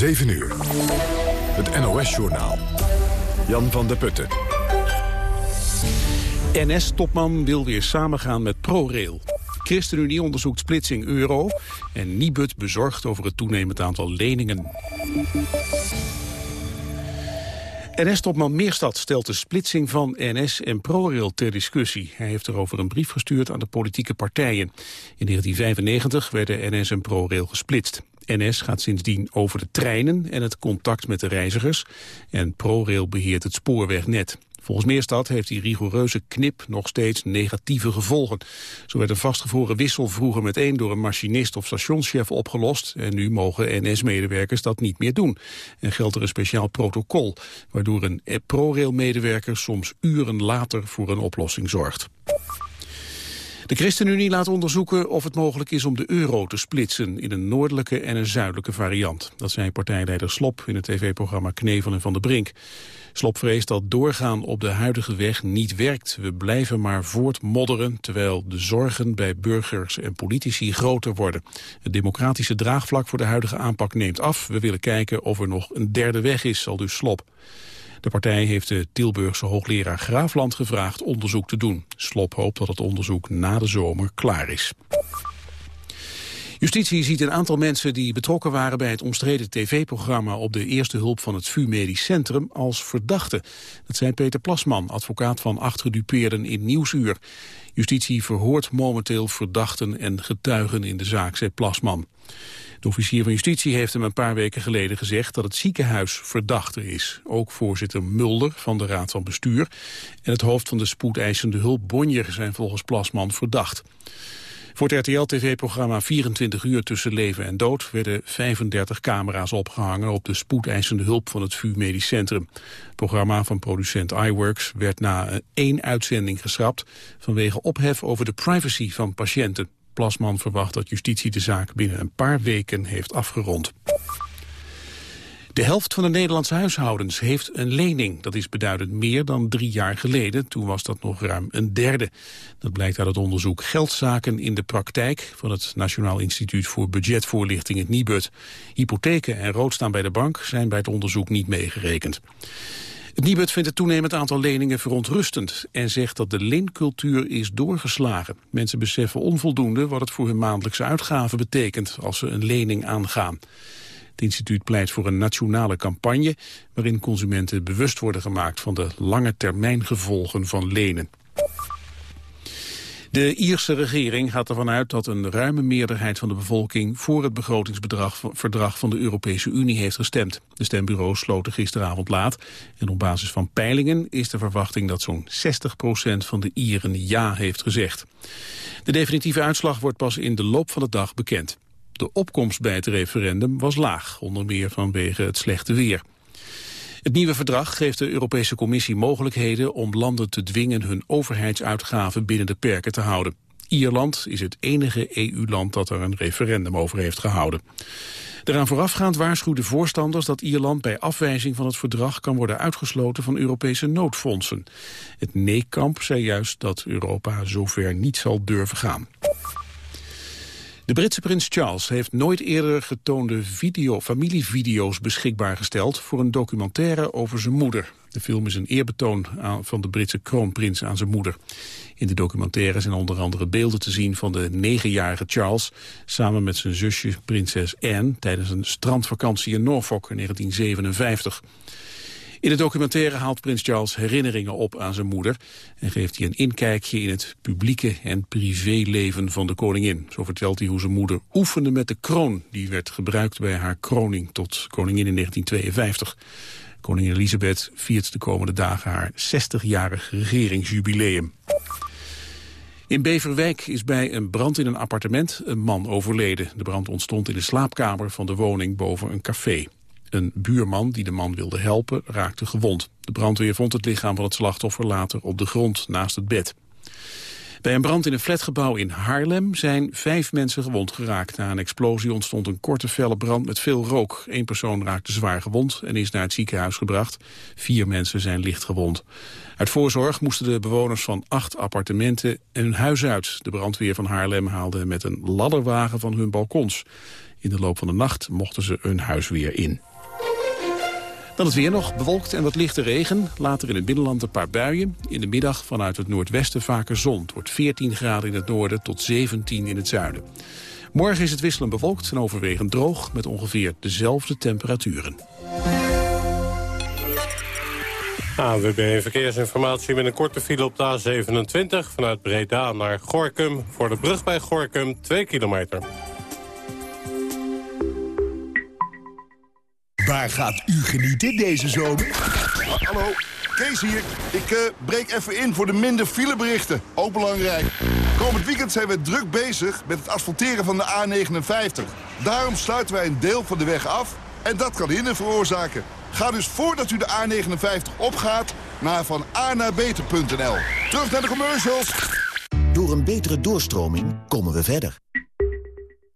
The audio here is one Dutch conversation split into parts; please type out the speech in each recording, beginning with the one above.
7 uur. Het NOS-journaal. Jan van der Putten. NS-topman wil weer samengaan met ProRail. ChristenUnie onderzoekt splitsing euro en Nibud bezorgd over het toenemend aantal leningen. NS-topman Meerstad stelt de splitsing van NS en ProRail ter discussie. Hij heeft erover een brief gestuurd aan de politieke partijen. In 1995 werden NS en ProRail gesplitst. NS gaat sindsdien over de treinen en het contact met de reizigers. En ProRail beheert het spoorwegnet. Volgens Meerstad heeft die rigoureuze knip nog steeds negatieve gevolgen. Zo werd een vastgevroren wissel vroeger meteen door een machinist of stationschef opgelost. En nu mogen NS-medewerkers dat niet meer doen. En geldt er een speciaal protocol, waardoor een ProRail-medewerker soms uren later voor een oplossing zorgt. De ChristenUnie laat onderzoeken of het mogelijk is om de euro te splitsen in een noordelijke en een zuidelijke variant. Dat zei partijleider Slop in het tv-programma Knevel en Van der Brink. Slop vreest dat doorgaan op de huidige weg niet werkt. We blijven maar voortmodderen, terwijl de zorgen bij burgers en politici groter worden. Het democratische draagvlak voor de huidige aanpak neemt af. We willen kijken of er nog een derde weg is, zal dus Slop. De partij heeft de Tilburgse hoogleraar Graafland gevraagd onderzoek te doen. Slop hoopt dat het onderzoek na de zomer klaar is. Justitie ziet een aantal mensen die betrokken waren bij het omstreden tv-programma op de eerste hulp van het VU Medisch Centrum als verdachte. Dat zei Peter Plasman, advocaat van acht gedupeerden in Nieuwsuur. Justitie verhoort momenteel verdachten en getuigen in de zaak, zei Plasman. De officier van justitie heeft hem een paar weken geleden gezegd dat het ziekenhuis verdachte is. Ook voorzitter Mulder van de Raad van Bestuur en het hoofd van de spoedeisende hulp Bonjer zijn volgens Plasman verdacht. Voor het RTL-tv-programma 24 uur tussen leven en dood werden 35 camera's opgehangen op de spoedeisende hulp van het VU Medisch Centrum. Het programma van producent iWorks werd na één uitzending geschrapt vanwege ophef over de privacy van patiënten. Plasman verwacht dat justitie de zaak binnen een paar weken heeft afgerond. De helft van de Nederlandse huishoudens heeft een lening. Dat is beduidend meer dan drie jaar geleden. Toen was dat nog ruim een derde. Dat blijkt uit het onderzoek Geldzaken in de praktijk... van het Nationaal Instituut voor Budgetvoorlichting, het NIBUD. Hypotheken en roodstaan bij de bank zijn bij het onderzoek niet meegerekend. Het Nibud vindt het toenemend aantal leningen verontrustend en zegt dat de leencultuur is doorgeslagen. Mensen beseffen onvoldoende wat het voor hun maandelijkse uitgaven betekent als ze een lening aangaan. Het instituut pleit voor een nationale campagne waarin consumenten bewust worden gemaakt van de lange termijn gevolgen van lenen. De Ierse regering gaat ervan uit dat een ruime meerderheid van de bevolking voor het begrotingsverdrag van de Europese Unie heeft gestemd. De stembureaus sloten gisteravond laat en op basis van peilingen is de verwachting dat zo'n 60% van de Ieren ja heeft gezegd. De definitieve uitslag wordt pas in de loop van de dag bekend. De opkomst bij het referendum was laag, onder meer vanwege het slechte weer. Het nieuwe verdrag geeft de Europese Commissie mogelijkheden om landen te dwingen hun overheidsuitgaven binnen de perken te houden. Ierland is het enige EU-land dat er een referendum over heeft gehouden. Daaraan voorafgaand waarschuwden voorstanders dat Ierland bij afwijzing van het verdrag kan worden uitgesloten van Europese noodfondsen. Het nee-kamp zei juist dat Europa zover niet zal durven gaan. De Britse prins Charles heeft nooit eerder getoonde video, familievideo's beschikbaar gesteld voor een documentaire over zijn moeder. De film is een eerbetoon aan, van de Britse kroonprins aan zijn moeder. In de documentaire zijn onder andere beelden te zien van de negenjarige Charles... samen met zijn zusje prinses Anne tijdens een strandvakantie in Norfolk in 1957. In de documentaire haalt prins Charles herinneringen op aan zijn moeder... en geeft hij een inkijkje in het publieke en privéleven van de koningin. Zo vertelt hij hoe zijn moeder oefende met de kroon... die werd gebruikt bij haar kroning tot koningin in 1952. Koningin Elisabeth viert de komende dagen haar 60-jarig regeringsjubileum. In Beverwijk is bij een brand in een appartement een man overleden. De brand ontstond in de slaapkamer van de woning boven een café. Een buurman die de man wilde helpen raakte gewond. De brandweer vond het lichaam van het slachtoffer later op de grond naast het bed. Bij een brand in een flatgebouw in Haarlem zijn vijf mensen gewond geraakt. Na een explosie ontstond een korte felle brand met veel rook. Eén persoon raakte zwaar gewond en is naar het ziekenhuis gebracht. Vier mensen zijn licht gewond. Uit voorzorg moesten de bewoners van acht appartementen hun huis uit. De brandweer van Haarlem haalde met een ladderwagen van hun balkons. In de loop van de nacht mochten ze hun huis weer in. Dan het weer nog, bewolkt en wat lichte regen. Later in het binnenland een paar buien. In de middag vanuit het noordwesten vaker zon. Het wordt 14 graden in het noorden tot 17 in het zuiden. Morgen is het wisselend bewolkt en overwegend droog... met ongeveer dezelfde temperaturen. AWB Verkeersinformatie met een korte file op de A27... vanuit Breda naar Gorkum. Voor de brug bij Gorkum 2 kilometer. Waar gaat u genieten deze zomer? Hallo, Kees hier. Ik uh, breek even in voor de minder fileberichten. Ook belangrijk. Komend weekend zijn we druk bezig met het asfalteren van de A59. Daarom sluiten wij een deel van de weg af en dat kan hinder veroorzaken. Ga dus voordat u de A59 opgaat naar van naar beter.nl. Terug naar de commercials. Door een betere doorstroming komen we verder.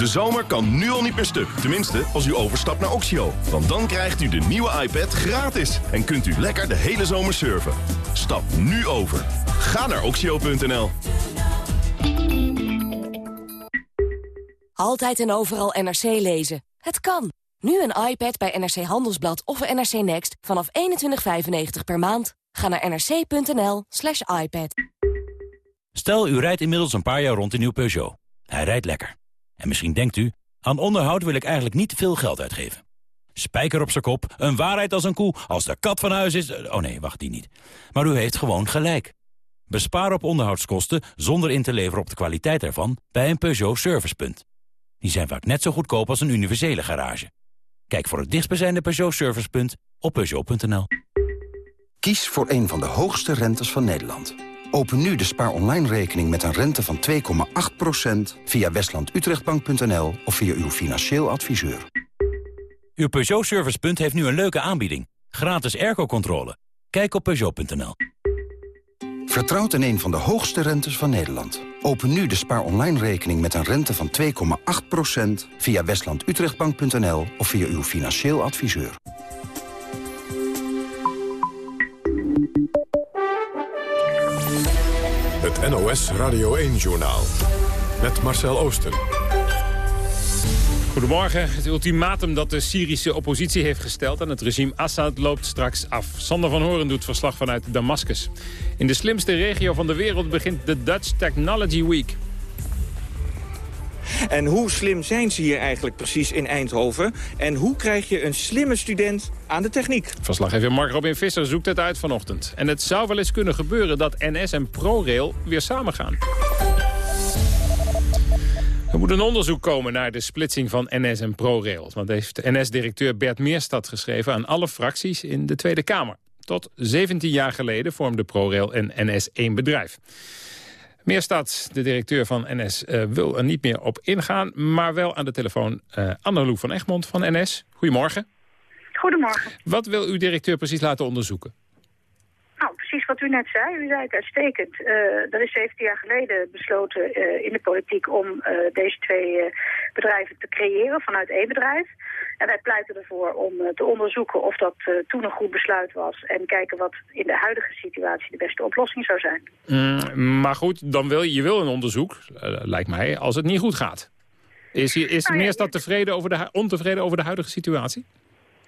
De zomer kan nu al niet meer stuk. Tenminste, als u overstapt naar Oxio. Want dan krijgt u de nieuwe iPad gratis. En kunt u lekker de hele zomer surfen. Stap nu over. Ga naar oxio.nl. Altijd en overal NRC lezen. Het kan. Nu een iPad bij NRC Handelsblad of NRC Next vanaf 21,95 per maand. Ga naar nrc.nl slash iPad. Stel, u rijdt inmiddels een paar jaar rond in uw Peugeot. Hij rijdt lekker. En misschien denkt u, aan onderhoud wil ik eigenlijk niet veel geld uitgeven. Spijker op zijn kop, een waarheid als een koe, als de kat van huis is... Oh nee, wacht, die niet. Maar u heeft gewoon gelijk. Bespaar op onderhoudskosten zonder in te leveren op de kwaliteit ervan... bij een Peugeot Servicepunt. Die zijn vaak net zo goedkoop als een universele garage. Kijk voor het dichtstbijzijnde Peugeot Servicepunt op Peugeot.nl. Kies voor een van de hoogste rentes van Nederland. Open nu de Spaar Online rekening met een rente van 2,8% via westlandutrechtbank.nl of via uw financieel adviseur. Uw Peugeot Servicepunt heeft nu een leuke aanbieding. Gratis airco-controle. Kijk op Peugeot.nl. Vertrouwt in een van de hoogste rentes van Nederland. Open nu de Spaar Online rekening met een rente van 2,8% via westlandutrechtbank.nl of via uw financieel adviseur. NOS Radio 1-journaal. Met Marcel Oosten. Goedemorgen. Het ultimatum dat de Syrische oppositie heeft gesteld aan het regime Assad loopt straks af. Sander van Horen doet verslag vanuit Damascus. In de slimste regio van de wereld begint de Dutch Technology Week. En hoe slim zijn ze hier eigenlijk precies in Eindhoven? En hoe krijg je een slimme student aan de techniek? Verslaggever Mark Robin Visser zoekt het uit vanochtend. En het zou wel eens kunnen gebeuren dat NS en ProRail weer samengaan. Er moet een onderzoek komen naar de splitsing van NS en ProRail. Want heeft NS-directeur Bert Meerstad geschreven aan alle fracties in de Tweede Kamer. Tot 17 jaar geleden vormden ProRail en NS één bedrijf. Meerstad, de directeur van NS, uh, eh, wil er niet meer op ingaan... maar wel aan de telefoon uh, Anneloek van Egmond van NS. Goedemorgen. Goedemorgen. Wat wil uw directeur precies laten onderzoeken? Wat u net zei. U zei het uitstekend. Uh, er is 17 jaar geleden besloten uh, in de politiek om uh, deze twee bedrijven te creëren vanuit één bedrijf. En wij pleiten ervoor om te onderzoeken of dat toen een goed besluit was. En kijken wat in de huidige situatie de beste oplossing zou zijn. Mm, maar goed, dan wil je, je wil een onderzoek, lijkt mij, als het niet goed gaat. Is, is nou, ja, tevreden over de, ontevreden over de huidige situatie?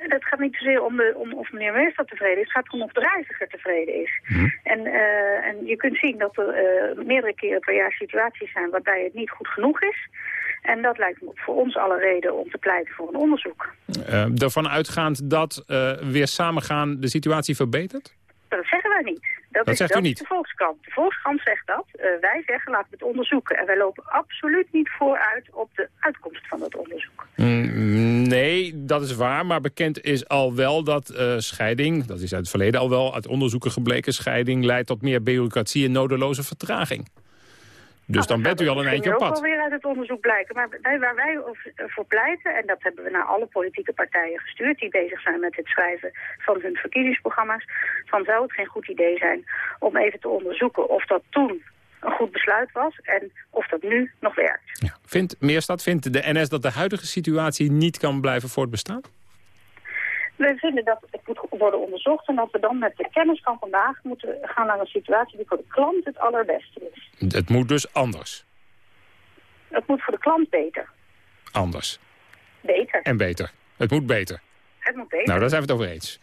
Het gaat niet zozeer om, de, om of meneer Meester tevreden is. Het gaat erom of de reiziger tevreden is. Mhm. En, uh, en je kunt zien dat er uh, meerdere keren per jaar situaties zijn waarbij het niet goed genoeg is. En dat lijkt me voor ons alle reden om te pleiten voor een onderzoek. Uh, ervan uitgaand dat weer samengaan de situatie verbetert? Dat zeggen wij niet. Dat, is, zegt u niet? de Volkskrant. De Volkskrant zegt dat. Uh, wij zeggen laten we het onderzoeken. En wij lopen absoluut niet vooruit op de uitkomst van dat onderzoek. Mm, nee, dat is waar. Maar bekend is al wel dat uh, scheiding, dat is uit het verleden al wel uit onderzoeken gebleken, scheiding leidt tot meer bureaucratie en nodeloze vertraging. Dus nou, dan bent u al een eindje op pad. Dat weer uit het het onderzoek blijken. Maar wij, waar wij voor pleiten, en dat hebben we naar alle politieke partijen gestuurd... die bezig zijn met het schrijven van hun verkiezingsprogramma's... van zou het geen goed idee zijn om even te onderzoeken of dat toen een goed besluit was en of dat nu nog werkt. Ja. Vindt Meerstad, vindt de NS dat de huidige situatie niet kan blijven voortbestaan? We vinden dat het moet worden onderzocht en dat we dan met de kennis van vandaag moeten gaan naar een situatie die voor de klant het allerbeste is. Het moet dus anders? Het moet voor de klant beter. Anders? Beter. En beter. Het moet beter. Het moet beter. Nou, daar zijn we het over eens.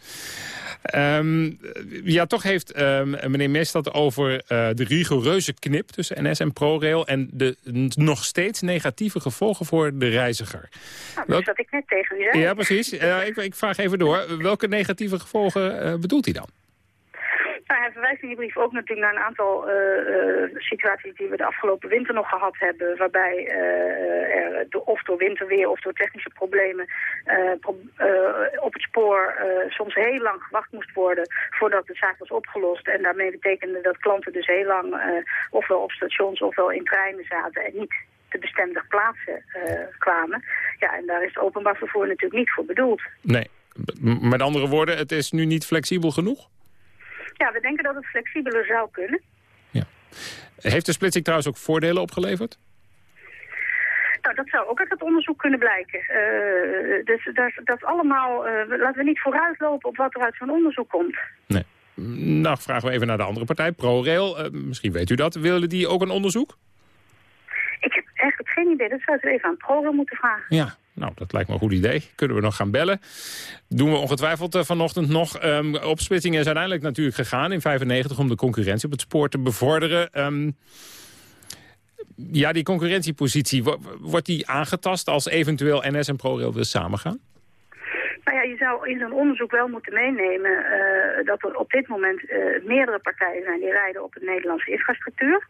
Um, ja, toch heeft um, meneer Meestad over uh, de rigoureuze knip tussen NS en ProRail... en de nog steeds negatieve gevolgen voor de reiziger. Nou, dat Welk... ik net tegen u zei. Ja, precies. Uh, ik, ik, vraag even door. Welke negatieve gevolgen uh, bedoelt hij dan? Nou, hij verwijst in die brief ook natuurlijk naar een aantal uh, uh, situaties die we de afgelopen winter nog gehad hebben. Waarbij uh, er do, of door winterweer of door technische problemen pro op het spoor soms heel lang gewacht moest worden voordat de zaak was opgelost. En daarmee betekende dat klanten dus heel lang ofwel op stations ofwel in treinen zaten en niet te bestemde plaatsen kwamen. Ja, en daar is het openbaar vervoer natuurlijk niet voor bedoeld. Nee, met andere woorden, het is nu niet flexibel genoeg? Ja, we denken dat het flexibeler zou kunnen. Ja. Heeft de splitsing trouwens ook voordelen opgeleverd? Nou, dat zou ook uit het onderzoek kunnen blijken. Uh, dus dat, dat allemaal, uh, laten we niet vooruitlopen op wat er uit zo'n onderzoek komt. Nee. Nou, vragen we even naar de andere partij, ProRail. Uh, misschien weet u dat. Willen die ook een onderzoek? Ik heb eigenlijk geen idee. Dat zouden we even aan ProRail moeten vragen. Ja, nou, dat lijkt me een goed idee. Kunnen we nog gaan bellen. Doen we ongetwijfeld uh, vanochtend nog. Um, opsplitsing is uiteindelijk natuurlijk gegaan in 95 om de concurrentie op het spoor te bevorderen. Um, ja, die concurrentiepositie, wordt die aangetast als eventueel NS en ProRail weer samengaan? Nou ja, je zou in zo'n onderzoek wel moeten meenemen uh, dat er op dit moment uh, meerdere partijen zijn die rijden op de Nederlandse infrastructuur.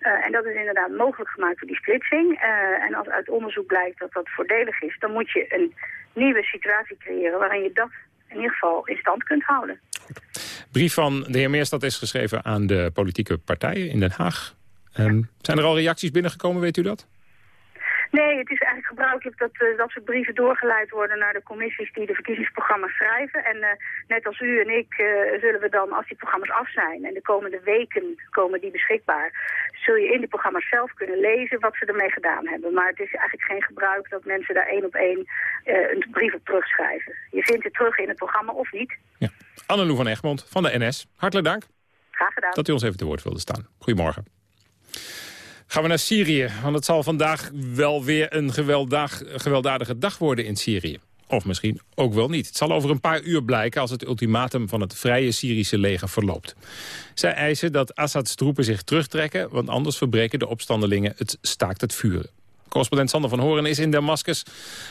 Uh, en dat is inderdaad mogelijk gemaakt door die splitsing. en als uit onderzoek blijkt dat dat voordelig is, dan moet je een nieuwe situatie creëren waarin je dat in ieder geval in stand kunt houden. Brief van de heer Meerstad is geschreven aan de politieke partijen in Den Haag. Um, zijn er al reacties binnengekomen, weet u dat? Nee, het is eigenlijk gebruikelijk dat uh, dat soort brieven doorgeleid worden naar de commissies die de verkiezingsprogramma's schrijven. En uh, net als u en ik uh, zullen we dan, als die programma's af zijn en de komende weken komen die beschikbaar, zul je in die programma's zelf kunnen lezen wat ze ermee gedaan hebben. Maar het is eigenlijk geen gebruik dat mensen daar één op één een brief op terugschrijven. Je vindt het terug in het programma of niet. Ja. Annelou van Egmond van de NS, hartelijk dank. Graag gedaan. Dat u ons even te woord wilde staan. Goedemorgen. Gaan we naar Syrië, want het zal vandaag wel weer een gewelddadige dag worden in Syrië. Of misschien ook wel niet. Het zal over een paar uur blijken als het ultimatum van het vrije Syrische leger verloopt. Zij eisen dat Assads troepen zich terugtrekken, want anders verbreken de opstandelingen het staakt het vuren. Correspondent Sander van Horen is in Damascus.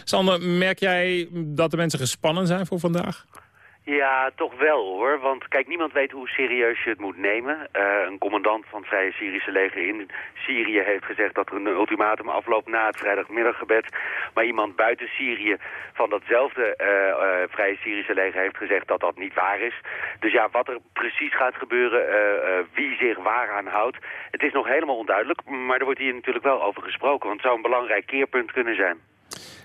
Sander, merk jij dat de mensen gespannen zijn voor vandaag? Ja, toch wel hoor. Want kijk, niemand weet hoe serieus je het moet nemen. Uh, een commandant van het Vrije Syrische leger in Syrië heeft gezegd dat er een ultimatum afloopt na het vrijdagmiddaggebed. Maar iemand buiten Syrië van datzelfde uh, Vrije Syrische leger heeft gezegd dat dat niet waar is. Dus ja, wat er precies gaat gebeuren, wie zich waaraan houdt, het is nog helemaal onduidelijk. Maar er wordt hier natuurlijk wel over gesproken, want het zou een belangrijk keerpunt kunnen zijn.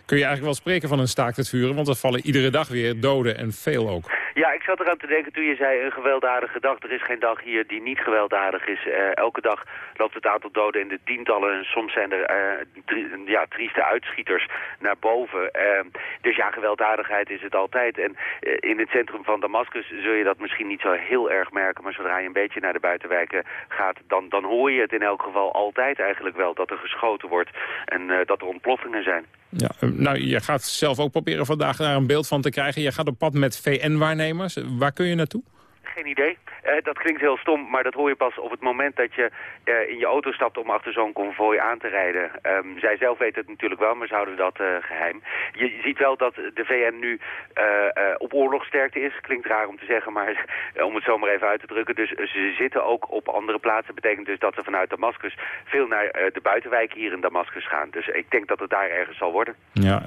Kun je eigenlijk wel spreken van een staakt het vuren? Want er vallen iedere dag weer doden en veel ook. Ja, ik zat eraan te denken toen je zei een gewelddadige dag. Er is geen dag hier die niet gewelddadig is. Uh, elke dag loopt het aantal doden in de tientallen. En soms zijn er drie, ja, trieste uitschieters naar boven. Uh, dus ja, gewelddadigheid is het altijd. En in het centrum van Damascus zul je dat misschien niet zo heel erg merken. Maar zodra je een beetje naar de buitenwijken gaat, dan, dan hoor je het in elk geval altijd eigenlijk wel. Dat er geschoten wordt en dat er ontploffingen zijn. Ja, nou, je gaat zelf ook proberen vandaag daar een beeld van te krijgen. Je gaat op pad met VN-waarnemers. Waar kun je naartoe? Geen idee. Uh, dat klinkt heel stom, maar dat hoor je pas op het moment dat je uh, in je auto stapt om achter zo'n konvooi aan te rijden. Um, zij zelf weten het natuurlijk wel, maar ze houden dat uh, geheim. Je ziet wel dat de VN nu op oorlogsterkte is. Klinkt raar om te zeggen, maar om het zomaar even uit te drukken. Dus ze zitten ook op andere plaatsen. betekent dus dat ze vanuit Damascus veel naar de buitenwijken hier in Damascus gaan. Dus ik denk dat het daar ergens zal worden. Ja,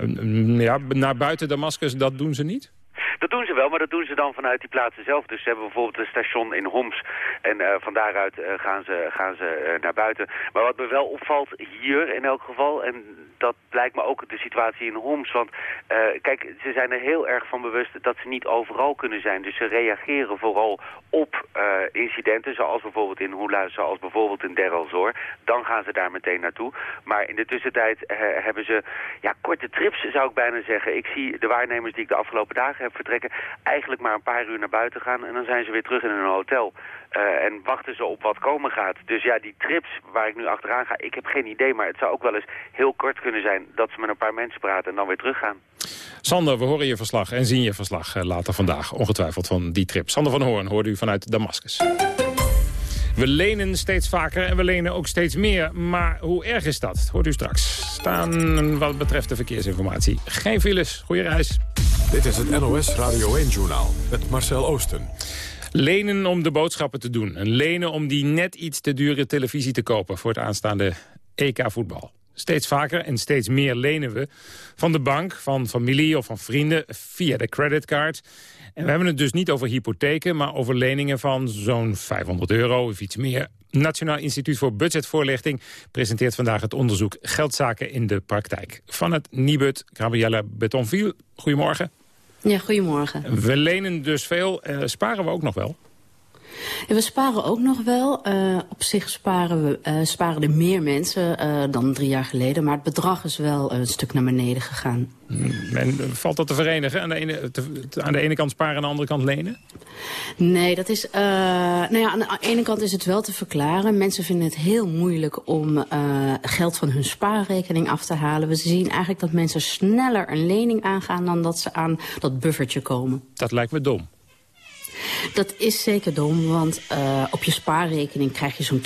ja naar buiten Damascus, dat doen ze niet? Dat doen ze wel, maar dat doen ze dan vanuit die plaatsen zelf. Dus ze hebben bijvoorbeeld een station in Homs. En uh, van daaruit uh, gaan ze, gaan ze uh, naar buiten. Maar wat me wel opvalt hier in elk geval... en dat blijkt me ook de situatie in Homs. Want kijk, ze zijn er heel erg van bewust dat ze niet overal kunnen zijn. Dus ze reageren vooral op incidenten, zoals bijvoorbeeld in Hula, zoals bijvoorbeeld in Der. Dan gaan ze daar meteen naartoe. Maar in de tussentijd hebben ze ja, korte trips, zou ik bijna zeggen. Ik zie de waarnemers die ik de afgelopen dagen heb vertrekken... eigenlijk maar een paar uur naar buiten gaan en dan zijn ze weer terug in een hotel. Uh, en wachten ze op wat komen gaat. Dus ja, die trips waar ik nu achteraan ga, ik heb geen idee. Maar het zou ook wel eens heel kort kunnen zijn dat ze met een paar mensen praten en dan weer teruggaan. Sander, we horen je verslag en zien je verslag uh, later vandaag. Ongetwijfeld van die trip. Sander van Hoorn hoorde u vanuit Damascus. We lenen steeds vaker en we lenen ook steeds meer. Maar hoe erg is dat? Hoort u straks. Staan wat betreft de verkeersinformatie. Geen files. Goeie reis. Dit is het NOS Radio 1-journaal met Marcel Oosten. Lenen om de boodschappen te doen. En lenen om die net iets te dure televisie te kopen... voor het aanstaande EK-voetbal. Steeds vaker en steeds meer lenen we van de bank, van familie of van vrienden... via de creditcard. En we hebben het dus niet over hypotheken... maar over leningen van zo'n 500 euro of iets meer. Nationaal Instituut voor Budgetvoorlichting presenteert vandaag het onderzoek Geldzaken in de praktijk. Van het Nibud, Gabriella Betonville. Goedemorgen. Ja, goedemorgen. We lenen dus veel. Uh, sparen we ook nog wel? We sparen ook nog wel. Uh, op zich sparen, we, uh, sparen er meer mensen uh, dan drie jaar geleden. Maar het bedrag is wel een stuk naar beneden gegaan. Hmm, en valt dat te verenigen? Aan de ene, te, aan de ene kant sparen en aan de andere kant lenen? Nee, dat is... nou ja, aan de ene kant is het wel te verklaren. Mensen vinden het heel moeilijk om geld van hun spaarrekening af te halen. We zien eigenlijk dat mensen sneller een lening aangaan... dan dat ze aan dat buffertje komen. Dat lijkt me dom. Dat is zeker dom, want uh, op je spaarrekening krijg je zo'n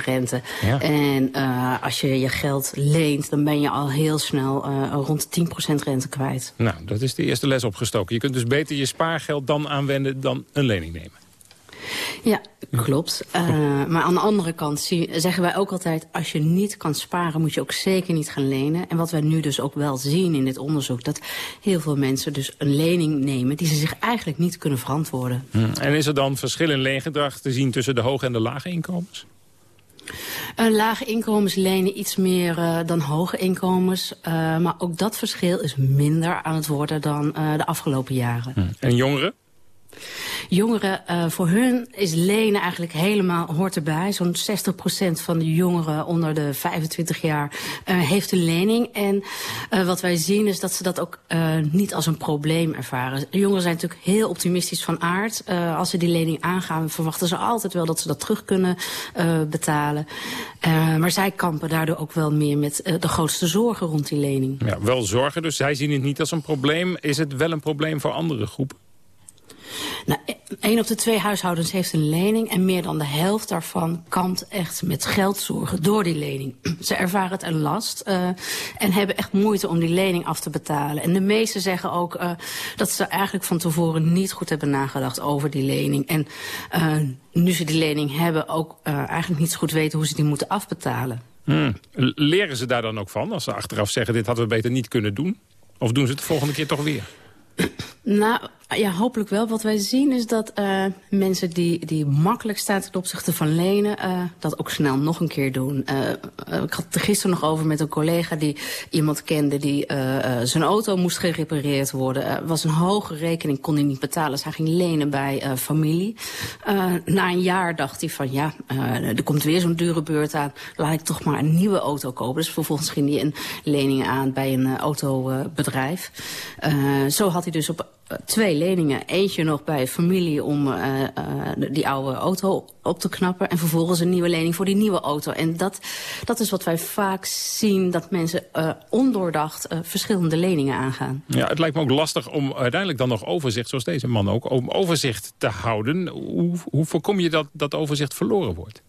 2% rente. Ja. En uh, als je je geld leent, dan ben je al heel snel uh, rond 10% rente kwijt. Nou, dat is de eerste les opgestoken. Je kunt dus beter je spaargeld dan aanwenden dan een lening nemen. Ja, klopt. Uh, maar aan de andere kant zie, zeggen wij ook altijd... als je niet kan sparen, moet je ook zeker niet gaan lenen. En wat wij nu dus ook wel zien in dit onderzoek... dat heel veel mensen dus een lening nemen... die ze zich eigenlijk niet kunnen verantwoorden. Hmm. En is er dan verschil in leengedrag te zien... tussen de hoge en de lage inkomens? Uh, lage inkomens lenen iets meer uh, dan hoge inkomens. Maar ook dat verschil is minder aan het worden dan de afgelopen jaren. Hmm. En jongeren? Jongeren, uh, voor hun is lenen eigenlijk helemaal hoort erbij. Zo'n 60% van de jongeren onder de 25 jaar uh, heeft een lening. En uh, wat wij zien is dat ze dat ook niet als een probleem ervaren. Jongeren zijn natuurlijk heel optimistisch van aard. als ze die lening aangaan, verwachten ze altijd wel dat ze dat terug kunnen betalen. maar zij kampen daardoor ook wel meer met de grootste zorgen rond die lening. Ja, wel zorgen, dus zij zien het niet als een probleem. Is het wel een probleem voor andere groepen? Nou, één op de twee huishoudens heeft een lening... en meer dan de helft daarvan kampt echt met geldzorgen door die lening. Ze ervaren het een last uh, en hebben echt moeite om die lening af te betalen. En de meesten zeggen ook uh, dat ze eigenlijk van tevoren niet goed hebben nagedacht over die lening. En uh, nu ze die lening hebben ook eigenlijk niet zo goed weten hoe ze die moeten afbetalen. Hmm. Leren ze daar dan ook van als ze achteraf zeggen dit hadden we beter niet kunnen doen? Of doen ze het de volgende keer toch weer? Nou, ja, hopelijk wel. Wat wij zien is dat uh, mensen die, die makkelijk staan ten opzichte van lenen... Uh, dat ook snel nog een keer doen. Uh, ik had het er gisteren nog over met een collega die iemand kende... die zijn auto moest gerepareerd worden. Was een hoge rekening, kon hij niet betalen. Dus hij ging lenen bij familie. na een jaar dacht hij van ja, er komt weer zo'n dure beurt aan. Laat ik toch maar een nieuwe auto kopen. Dus vervolgens ging hij een lening aan bij een autobedrijf. zo had hij dus op twee leningen. Eentje nog bij familie om uh, uh, die oude auto op te knappen. En vervolgens een nieuwe lening voor die nieuwe auto. En dat, dat is wat wij vaak zien, dat mensen uh, ondoordacht verschillende leningen aangaan. Ja, het lijkt me ook lastig om uiteindelijk dan nog overzicht, zoals deze man ook, om overzicht te houden. Hoe, hoe voorkom je dat dat overzicht verloren wordt?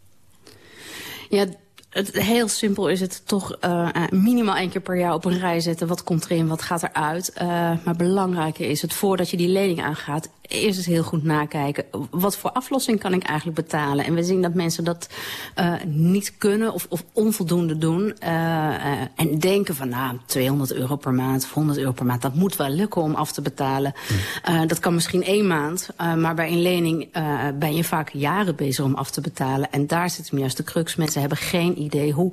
Ja, het, heel simpel is het toch uh, minimaal één keer per jaar op een rij zetten. Wat komt erin, wat gaat eruit. Uh, maar belangrijker is het, voordat je die lening aangaat... eerst eens heel goed nakijken. Wat voor aflossing kan ik eigenlijk betalen? En we zien dat mensen dat uh, niet kunnen of, of onvoldoende doen. Uh, uh, en denken van, nou, 200 euro per maand of 100 euro per maand... dat moet wel lukken om af te betalen. Uh, dat kan misschien één maand, maar bij een lening ben je vaak jaren bezig om af te betalen. En daar zit hem juist de crux. Mensen hebben geen idee hoe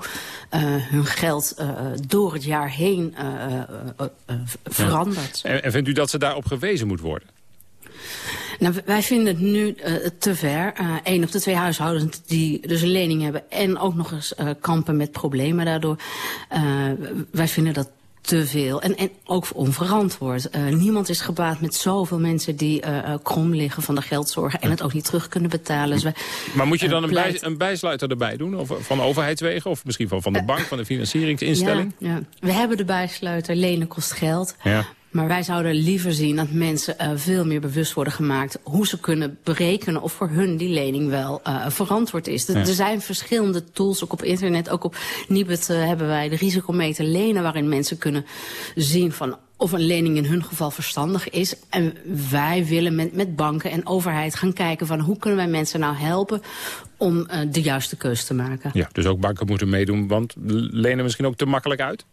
hun geld door het jaar heen verandert. Ja. En, en vindt u dat ze daarop gewezen moet worden? Nou, wij vinden het nu uh, te ver. Eén uh, op de twee huishoudens die dus een lening hebben... en ook nog eens uh, kampen met problemen daardoor. wij vinden dat te veel. En, en ook onverantwoord. Uh, niemand is gebaat met zoveel mensen die uh, krom liggen van de geldzorgen... en het ook niet terug kunnen betalen. Dus wij, maar moet je dan uh, een, bij, een, bijsluiter erbij doen? Of van overheidswegen? Of misschien van, van de bank, van de financieringsinstelling? Ja, ja. We hebben de bijsluiter. Lenen kost geld. Ja. Maar wij zouden liever zien dat mensen uh, veel meer bewust worden gemaakt... hoe ze kunnen berekenen of voor hun die lening wel uh, verantwoord is. Ja. Er zijn verschillende tools, ook op internet. Ook op Nibud uh, hebben wij de risicometer lenen... waarin mensen kunnen zien van of een lening in hun geval verstandig is. En wij willen met, met banken en overheid gaan kijken van... hoe kunnen wij mensen nou helpen om de juiste keus te maken. Ja, dus ook banken moeten meedoen, want lenen misschien ook te makkelijk uit?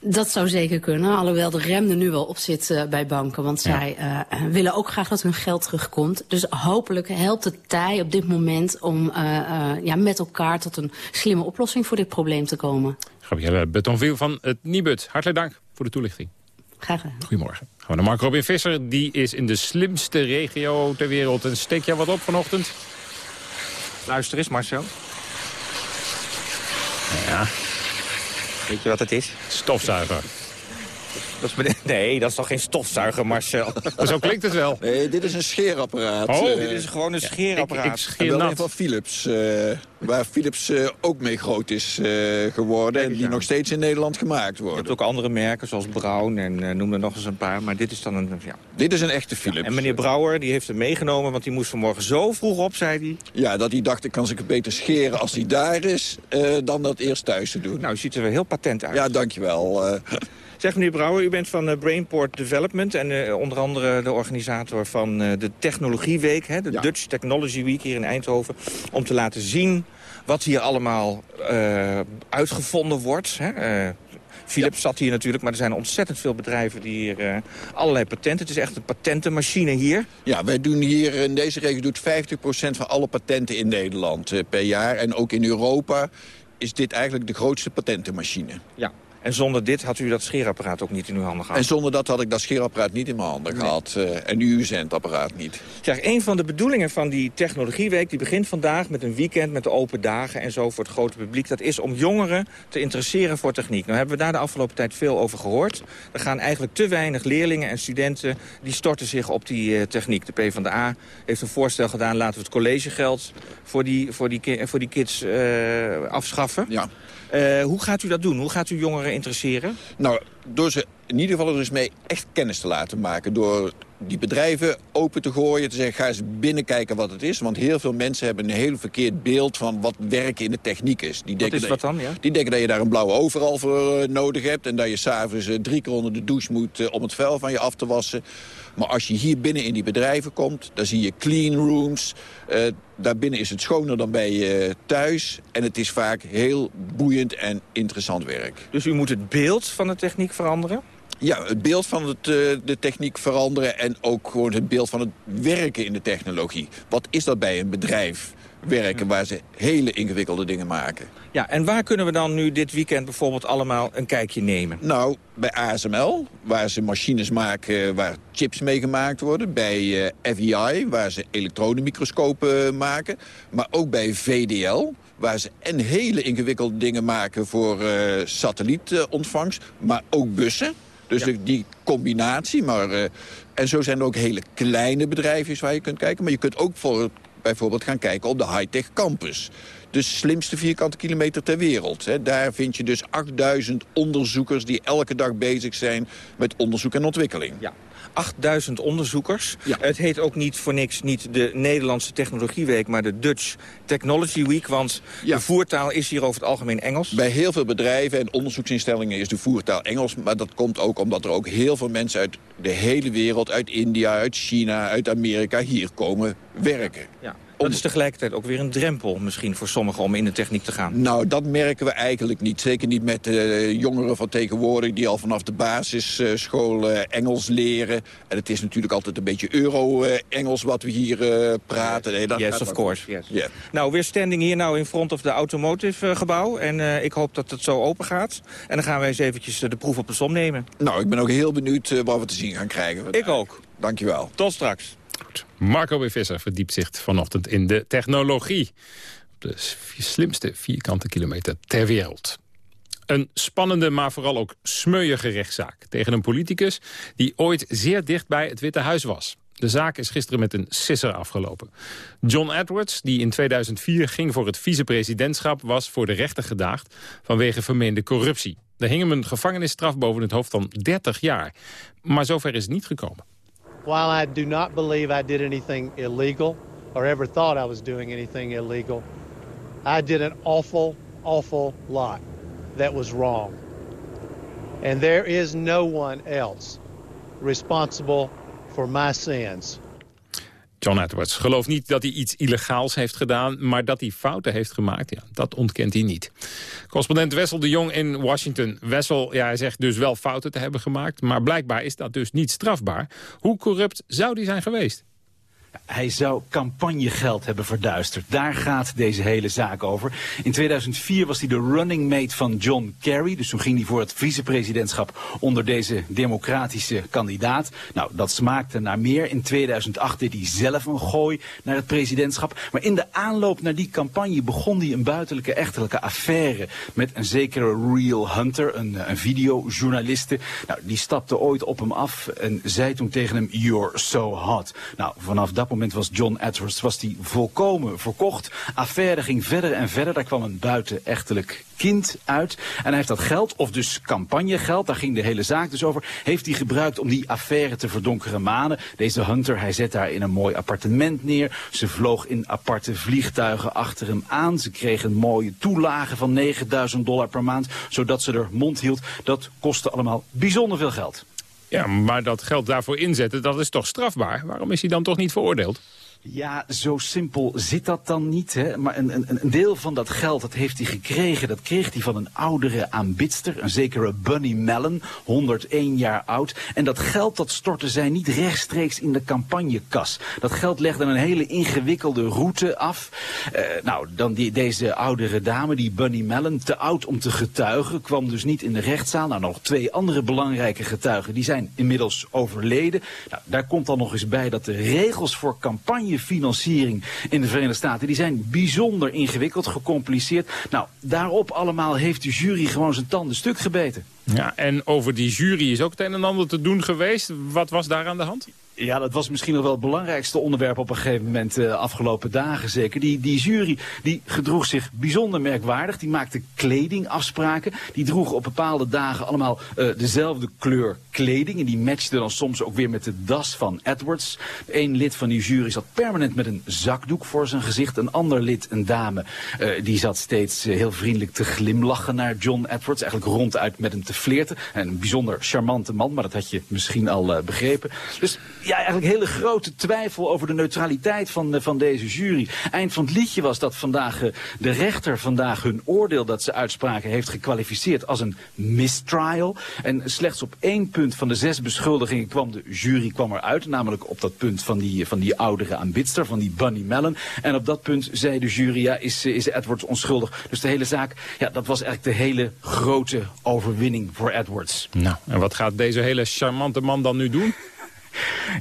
Dat zou zeker kunnen, alhoewel de rem er nu wel op zit uh, bij banken. Want ja. zij uh, willen ook graag dat hun geld terugkomt. Dus hopelijk helpt het tij op dit moment om uh, ja, met elkaar tot een slimme oplossing voor dit probleem te komen. Gabrielle Betonville van het Nibud. Hartelijk dank voor de toelichting. Graag gedaan. Goedemorgen. Gaan we naar Mark Robin Visser. Die is in de slimste regio ter wereld. En steek jij wat op vanochtend? Luister eens, Marcel. Ja, Weet je wat het is? Stofzuiger. Dat is, nee, dat is toch geen stofzuiger, Marcel? Zo klinkt het wel. Nee, dit is een scheerapparaat. Oh, uh, dit is gewoon een scheerapparaat. Ik, ik scheer en wel van Philips. Uh, waar Philips uh, ook mee groot is geworden. En die ja. nog steeds in Nederland gemaakt worden. Je hebt ook andere merken, zoals Brown en noem er nog eens een paar. Maar dit is dan een... Ja. Dit is een echte Philips. Ja, en meneer Brouwer, die heeft hem meegenomen, want die moest vanmorgen zo vroeg op, zei hij. Ja, dat hij dacht, ik kan zich beter scheren als hij daar is, dan dat eerst thuis te doen. Nou, ziet er wel heel patent uit. Ja, dankjewel. Zeg meneer Brouwer, u bent van uh, Brainport Development... en uh, onder andere de organisator van uh, de Technologieweek... Hè, de ja. Dutch Technology Week hier in Eindhoven... om te laten zien wat hier allemaal uitgevonden wordt. Hè. Philips ja. zat hier natuurlijk, maar er zijn ontzettend veel bedrijven die hier uh, allerlei patenten. Het is echt een patentenmachine hier. Ja, wij doen hier in deze regio doet 50% van alle patenten in Nederland per jaar. En ook in Europa is dit eigenlijk de grootste patentenmachine. Ja, en zonder dit had u dat scheerapparaat ook niet in uw handen gehad? En zonder dat had ik dat scheerapparaat niet in mijn handen nee. gehad. Uh, en uw zentapparaat niet. Zeg, een van de bedoelingen van die technologieweek... die begint vandaag met een weekend, met de open dagen en zo voor het grote publiek. Dat is om jongeren te interesseren voor techniek. Nou hebben we daar de afgelopen tijd veel over gehoord. Er gaan eigenlijk te weinig leerlingen en studenten... die storten zich op die uh, techniek. De PvdA heeft een voorstel gedaan... laten we het collegegeld voor die, voor die, voor die kids uh, afschaffen. Ja. Uh, hoe gaat u dat doen? Hoe gaat u jongeren interesseren? Nou, door ze in ieder geval er dus mee echt kennis te laten maken. Door die bedrijven open te gooien, te zeggen ga eens binnenkijken wat het is. Want heel veel mensen hebben een heel verkeerd beeld van wat werken in de techniek is. Die wat is wat dan, ja? Die denken dat je daar een blauwe overal voor uh, nodig hebt. En dat je s'avonds uh, drie keer onder de douche moet uh, om het vuil van je af te wassen. Maar als je hier binnen in die bedrijven komt, dan zie je clean rooms. Daarbinnen is het schoner dan bij je thuis. En het is vaak heel boeiend en interessant werk. Dus u moet het beeld van de techniek veranderen? Ja, het beeld van het, uh, de techniek veranderen... en ook gewoon het beeld van het werken in de technologie. Wat is dat bij een bedrijf? werken waar ze hele ingewikkelde dingen maken. Ja, en waar kunnen we dan nu dit weekend bijvoorbeeld allemaal een kijkje nemen? Nou, bij ASML, waar ze machines maken waar chips mee gemaakt worden. Bij uh, FEI, waar ze elektronenmicroscopen maken. Maar ook bij VDL, waar ze en hele ingewikkelde dingen maken voor uh, satellietontvangst. Maar ook bussen. Dus ja. die combinatie. Maar, uh, en zo zijn er ook hele kleine bedrijfjes waar je kunt kijken. Maar je kunt ook voor bijvoorbeeld gaan kijken op de high-tech campus. de slimste vierkante kilometer ter wereld. Hè. Daar vind je dus 8000 onderzoekers die elke dag bezig zijn met onderzoek en ontwikkeling. Ja. 8000 onderzoekers. Het heet ook niet voor niks niet de Nederlandse Technologieweek... maar de Dutch Technology Week, want de voertaal is hier over het algemeen Engels. Bij heel veel bedrijven en onderzoeksinstellingen is de voertaal Engels... maar dat komt ook omdat er ook heel veel mensen uit de hele wereld... uit India, uit China, uit Amerika hier komen werken. Ja. Dat is tegelijkertijd ook weer een drempel misschien voor sommigen om in de techniek te gaan. Nou, dat merken we eigenlijk niet. Zeker niet met uh, jongeren van tegenwoordig die al vanaf de basisschool uh, Engels leren. En het is natuurlijk altijd een beetje euro-Engels wat we hier praten. Nee, dat yes, of course. Yes. Yeah. Nou, weer standing hier nou in front of de automotive gebouw. En ik hoop dat het zo open gaat. En dan gaan wij eens eventjes de proef op de som nemen. Nou, ik ben ook heel benieuwd wat we te zien gaan krijgen. Ik ook. Dankjewel. Tot straks. Marco B. Visser verdiept zich vanochtend in de technologie. De slimste vierkante kilometer ter wereld. Een spannende, maar vooral ook smeuïge rechtszaak... tegen een politicus die ooit zeer dicht bij het Witte Huis was. De zaak is gisteren met een sisser afgelopen. John Edwards, die in 2004 ging voor het vicepresidentschap... was voor de rechter gedaagd vanwege vermeende corruptie. Er hing hem een gevangenisstraf boven het hoofd van 30 jaar. Maar zover is het niet gekomen. While I do not believe I did anything illegal or ever thought I was doing anything illegal, I did an awful, awful lot that was wrong. And there is no one else responsible for my sins. John Edwards gelooft niet dat hij iets illegaals heeft gedaan... maar dat hij fouten heeft gemaakt, ja, dat ontkent hij niet. Correspondent Wessel de Jong in Washington. Wessel, ja, hij zegt dus wel fouten te hebben gemaakt... maar blijkbaar is dat dus niet strafbaar. Hoe corrupt zou die zijn geweest? Hij zou campagnegeld hebben verduisterd. Daar gaat deze hele zaak over. In 2004 was hij de running mate van John Kerry. Dus toen ging hij voor het vicepresidentschap onder deze democratische kandidaat. Nou, dat smaakte naar meer. In 2008 deed hij zelf een gooi naar het presidentschap. Maar in de aanloop naar die campagne begon hij een buitenlijke echtelijke affaire met een zekere Real Hunter, een, een videojournaliste. Nou, die stapte ooit op hem af en zei toen tegen hem, you're so hot. Nou, vanaf dat moment was John Edwards was die volkomen verkocht. Affaire ging verder en verder. Daar kwam een buitenechtelijk kind uit. En hij heeft dat geld, of dus campagnegeld, daar ging de hele zaak dus over, heeft hij gebruikt om die affaire te verdonkeren manen. Deze Hunter, hij zet daar in een mooi appartement neer. Ze vloog in aparte vliegtuigen achter hem aan. Ze kregen mooie toelagen van 9000 dollar per maand, zodat ze er mond hield. Dat kostte allemaal bijzonder veel geld. Ja, maar dat geld daarvoor inzetten, dat is toch strafbaar? Waarom is hij dan toch niet veroordeeld? Ja, zo simpel zit dat dan niet. Hè? Maar een, een, een, deel van dat geld, dat heeft hij gekregen. Dat kreeg hij van een oudere aanbidster, een zekere Bunny Mellon, 101 jaar oud. En dat geld, dat stortte zij niet rechtstreeks in de campagnekas. Dat geld legde een hele ingewikkelde route af. Uh, nou, dan die, deze oudere dame, die Bunny Mellon, te oud om te getuigen, kwam dus niet in de rechtszaal. Nou, nog twee andere belangrijke getuigen, die zijn inmiddels overleden. Nou, daar komt dan nog eens bij dat de regels voor campagne financiering in de Verenigde Staten. Die zijn bijzonder ingewikkeld, gecompliceerd. Nou, daarop allemaal heeft de jury gewoon zijn tanden stuk gebeten. Ja, en over die jury is ook het een en ander te doen geweest. Wat was daar aan de hand? Ja, dat was misschien nog wel het belangrijkste onderwerp op een gegeven moment de uh, afgelopen dagen zeker. Die, die jury die gedroeg zich bijzonder merkwaardig. Die maakte kledingafspraken. Die droegen op bepaalde dagen allemaal uh, dezelfde kleur kleding. En die matchte dan soms ook weer met de das van Edwards. Eén lid van die jury zat permanent met een zakdoek voor zijn gezicht. Een ander lid, een dame, uh, die zat steeds heel vriendelijk te glimlachen naar John Edwards. Eigenlijk ronduit met hem te En een bijzonder charmante man, maar dat had je misschien al begrepen. Dus ja, eigenlijk hele grote twijfel over de neutraliteit van, uh, van deze jury. Eind van het liedje was dat vandaag uh, de rechter vandaag hun oordeel dat ze uitspraken heeft gekwalificeerd als een mistrial. En slechts op één punt van de zes beschuldigingen kwam de jury kwam eruit. Namelijk op dat punt van die, van die oudere aanbidster, van die Bunny Mellon. En op dat punt zei de jury, ja, is, is Edwards onschuldig. Dus de hele zaak, ja, dat was eigenlijk de hele grote overwinning voor Edwards. Nou, en wat gaat deze hele charmante man dan nu doen?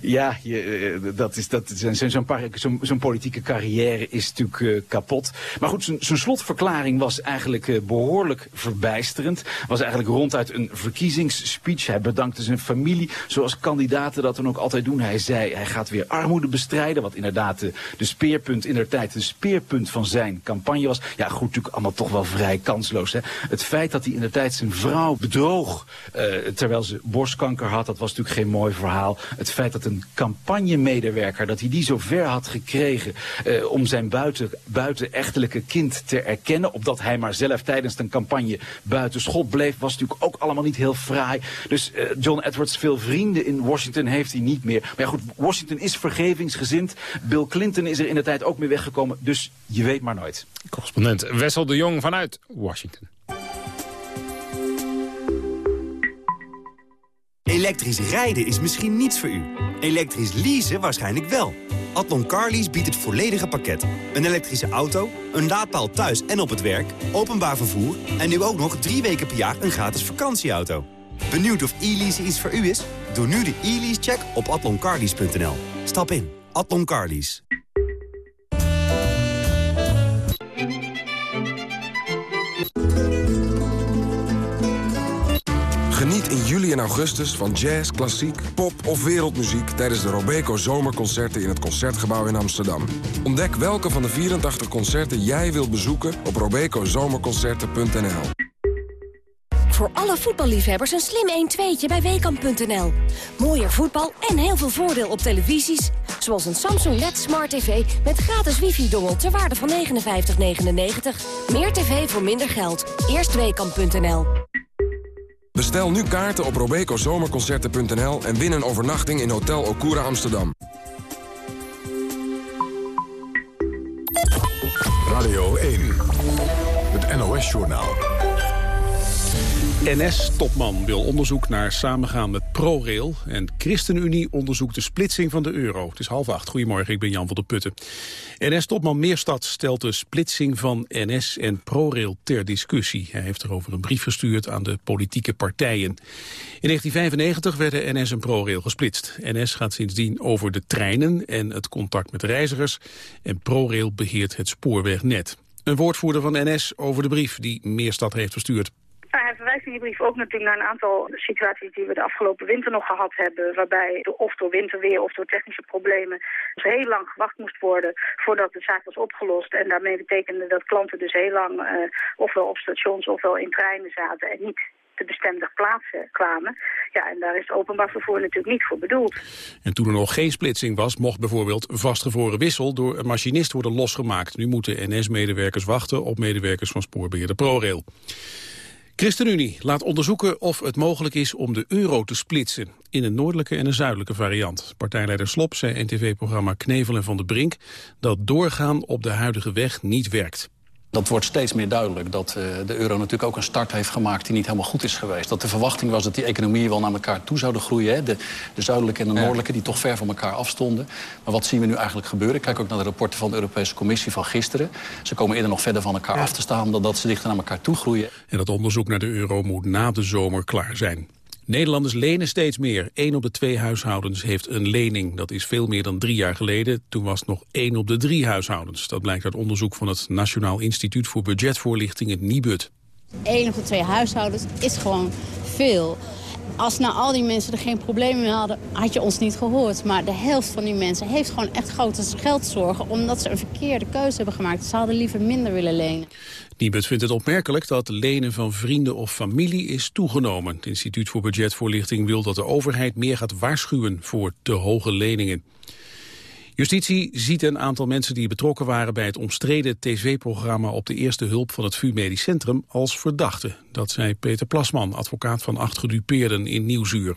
Ja, eh, dat is, dat, zo'n zo zo politieke carrière is natuurlijk uh, kapot. Maar goed, zijn slotverklaring was eigenlijk uh, behoorlijk verbijsterend. Was eigenlijk ronduit een verkiezingsspeech. Hij bedankte zijn familie, zoals kandidaten dat dan ook altijd doen. Hij zei, hij gaat weer armoede bestrijden, wat inderdaad de, de speerpunt in der tijd, de speerpunt van zijn campagne was. Ja, goed, natuurlijk allemaal toch wel vrij kansloos. Hè? Het feit dat hij in der tijd zijn vrouw bedroog, terwijl ze borstkanker had, dat was natuurlijk geen mooi verhaal. Feit dat een campagnemedewerker, dat hij die zo ver had gekregen uh, om zijn buiten, buitenechtelijke kind te erkennen, opdat hij maar zelf tijdens de campagne buiten schot bleef, was natuurlijk ook allemaal niet heel fraai. Dus uh, John Edwards, veel vrienden in Washington heeft hij niet meer. Maar ja goed, Washington is vergevingsgezind. Bill Clinton is er in de tijd ook mee weggekomen, dus je weet maar nooit. Correspondent Wessel de Jong vanuit Washington. Elektrisch rijden is misschien niets voor u. Elektrisch leasen waarschijnlijk wel. Adlon Carlease biedt het volledige pakket. Een elektrische auto, een laadpaal thuis en op het werk, openbaar vervoer... en nu ook nog drie weken per jaar een gratis vakantieauto. Benieuwd of e-lease iets voor u is? Doe nu de e-lease-check op atloncarlease.nl. Stap in. Adlon Carlease. Geniet in juli en augustus van jazz, klassiek, pop of wereldmuziek... tijdens de Robeco Zomerconcerten in het Concertgebouw in Amsterdam. Ontdek welke van de 84 concerten jij wilt bezoeken op robecozomerconcerten.nl. Voor alle voetballiefhebbers een slim 1-2'tje bij Weekamp.nl. Mooier voetbal en heel veel voordeel op televisies. Zoals een Samsung LED Smart TV met gratis wifi-dongel ter waarde van 59,99. Meer tv voor minder geld. Eerst Weekamp.nl. Bestel nu kaarten op robecozomerconcerten.nl en win een overnachting in Hotel Okura Amsterdam. Radio 1, het NOS-journaal. NS-topman wil onderzoek naar samengaan met ProRail... en ChristenUnie onderzoekt de splitsing van de euro. Het is half acht. Goedemorgen, ik ben Jan van der Putten. NS-topman Meerstad stelt de splitsing van NS en ProRail ter discussie. Hij heeft erover een brief gestuurd aan de politieke partijen. In 1995 werden NS en ProRail gesplitst. NS gaat sindsdien over de treinen en het contact met reizigers... en ProRail beheert het spoorwegnet. Een woordvoerder van NS over de brief die Meerstad heeft verstuurd. Verwijst in die brief ook natuurlijk naar een aantal situaties die we de afgelopen winter nog gehad hebben. Waarbij of door winterweer of door technische problemen dus heel lang gewacht moest worden voordat de zaak was opgelost. En daarmee betekende dat klanten dus heel lang uh, ofwel op stations ofwel in treinen zaten en niet de bestemde plaatsen kwamen. Ja, en daar is openbaar vervoer natuurlijk niet voor bedoeld. En toen er nog geen splitsing was, mocht bijvoorbeeld vastgevroren wissel door een machinist worden losgemaakt. Nu moeten NS-medewerkers wachten op medewerkers van spoorbeheerder ProRail. ChristenUnie laat onderzoeken of het mogelijk is om de euro te splitsen in een noordelijke en een zuidelijke variant. Partijleider Slop zei in tv-programma Knevel en Van de Brink dat doorgaan op de huidige weg niet werkt. Dat wordt steeds meer duidelijk dat uh, de euro natuurlijk ook een start heeft gemaakt die niet helemaal goed is geweest. Dat de verwachting was dat die economieën wel naar elkaar toe zouden groeien. Hè? De, de zuidelijke en de noordelijke die toch ver van elkaar afstonden. Maar wat zien we nu eigenlijk gebeuren? Ik kijk ook naar de rapporten van de Europese Commissie van gisteren. Ze komen eerder nog verder van elkaar ja. af te staan dan dat ze dichter naar elkaar toe groeien. En dat onderzoek naar de euro moet na de zomer klaar zijn. Nederlanders lenen steeds meer. Eén op de twee huishoudens heeft een lening. Dat is veel meer dan drie jaar geleden. Toen was het nog één op de drie huishoudens. Dat blijkt uit onderzoek van het Nationaal Instituut voor Budgetvoorlichting, het NIBUD. Eén op de twee huishoudens is gewoon veel. Als nou al die mensen er geen problemen mee hadden, had je ons niet gehoord. Maar de helft van die mensen heeft gewoon echt grote geldzorgen... omdat ze een verkeerde keuze hebben gemaakt. Ze hadden liever minder willen lenen. Nibud vindt het opmerkelijk dat lenen van vrienden of familie is toegenomen. Het Instituut voor Budgetvoorlichting wil dat de overheid meer gaat waarschuwen voor te hoge leningen. Justitie ziet een aantal mensen die betrokken waren bij het omstreden tv-programma op de eerste hulp van het VU Medisch Centrum als verdachte. Dat zei Peter Plasman, advocaat van acht gedupeerden in Nieuwzuur.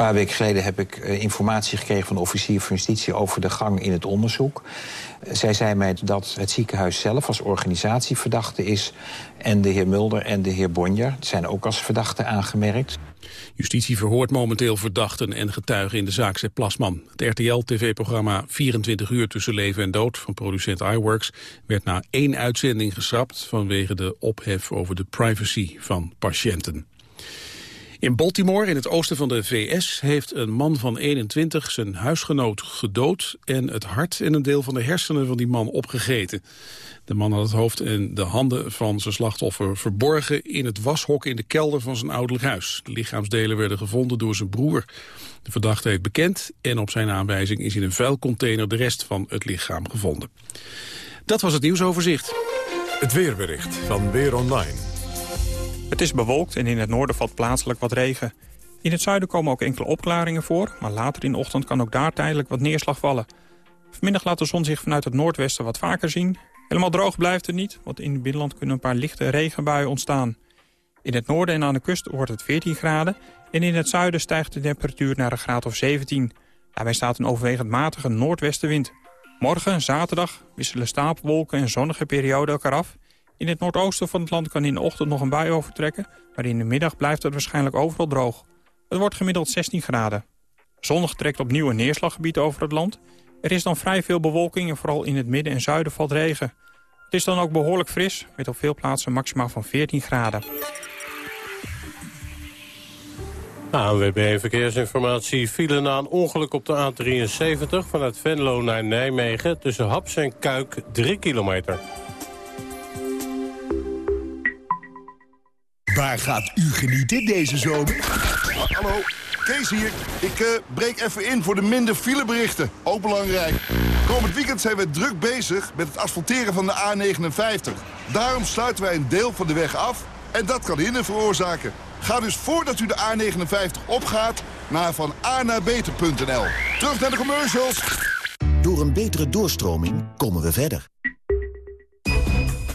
Paar weken geleden heb ik uh, informatie gekregen van de officier van justitie over de gang in het onderzoek. Uh, zij zei mij dat het ziekenhuis zelf als organisatie verdachte is. En de heer Mulder en de heer Bonjer zijn ook als verdachten aangemerkt. Justitie verhoort momenteel verdachten en getuigen in de zaak, zei Plasman. Het RTL-tv-programma 24 uur tussen leven en dood van producent iWorks... werd na één uitzending geschrapt vanwege de ophef over de privacy van patiënten. In Baltimore, in het oosten van de VS, heeft een man van 21 zijn huisgenoot gedood en het hart en een deel van de hersenen van die man opgegeten. De man had het hoofd en de handen van zijn slachtoffer verborgen in het washok in de kelder van zijn ouderlijk huis. De lichaamsdelen werden gevonden door zijn broer. De verdachte heeft bekend en op zijn aanwijzing is in een vuilcontainer de rest van het lichaam gevonden. Dat was het nieuwsoverzicht. Het weerbericht van Weer Online. Het is bewolkt en in het noorden valt plaatselijk wat regen. In het zuiden komen ook enkele opklaringen voor... maar later in de ochtend kan ook daar tijdelijk wat neerslag vallen. Vanmiddag laat de zon zich vanuit het noordwesten wat vaker zien. Helemaal droog blijft het niet, want in het binnenland kunnen een paar lichte regenbuien ontstaan. In het noorden en aan de kust wordt het 14 graden... en in het zuiden stijgt de temperatuur naar een graad of 17. Daarbij staat een overwegend matige noordwestenwind. Morgen, zaterdag, wisselen stapelwolken en zonnige perioden elkaar af... In het noordoosten van het land kan in de ochtend nog een bui overtrekken... maar in de middag blijft het waarschijnlijk overal droog. Het wordt gemiddeld 16 graden. Zondag trekt opnieuw een neerslaggebied over het land. Er is dan vrij veel bewolking en vooral in het midden en zuiden valt regen. Het is dan ook behoorlijk fris, met op veel plaatsen maximaal van 14 graden. ANWB Verkeersinformatie file na een ongeluk op de A73... vanuit Venlo naar Nijmegen tussen Haps en Kuik 3 kilometer. Waar gaat u genieten deze zomer? Hallo, Kees hier. Ik uh, breek even in voor de minder fileberichten. Ook belangrijk. Komend weekend zijn we druk bezig met het asfalteren van de A59. Daarom sluiten wij een deel van de weg af en dat kan hinder veroorzaken. Ga dus voordat u de A59 opgaat naar van naar beter.nl. Terug naar de commercials. Door een betere doorstroming komen we verder.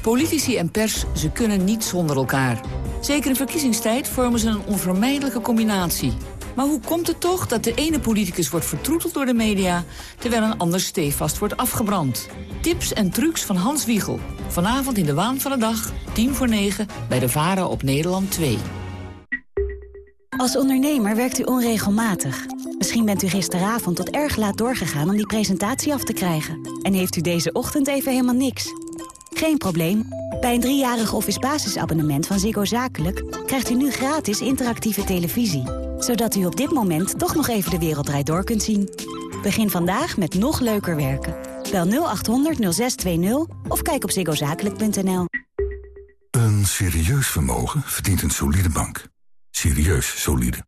Politici en pers, ze kunnen niet zonder elkaar. Zeker in verkiezingstijd vormen ze een onvermijdelijke combinatie. Maar hoe komt het toch dat de ene politicus wordt vertroeteld door de media... terwijl een ander stevast wordt afgebrand? Tips en trucs van Hans Wiegel. Vanavond in de waan van de dag, 10 voor 9, bij de VARA op Nederland 2. Als ondernemer werkt u onregelmatig. Misschien bent u gisteravond tot erg laat doorgegaan om die presentatie af te krijgen. En heeft u deze ochtend even helemaal niks. Geen probleem. Bij een driejarig office basisabonnement van Ziggo Zakelijk... krijgt u nu gratis interactieve televisie. Zodat u op dit moment toch nog even de wereld draait door kunt zien. Begin vandaag met nog leuker werken. Bel 0800 0620 of kijk op ziggozakelijk.nl. Een serieus vermogen verdient een solide bank. Serieus solide.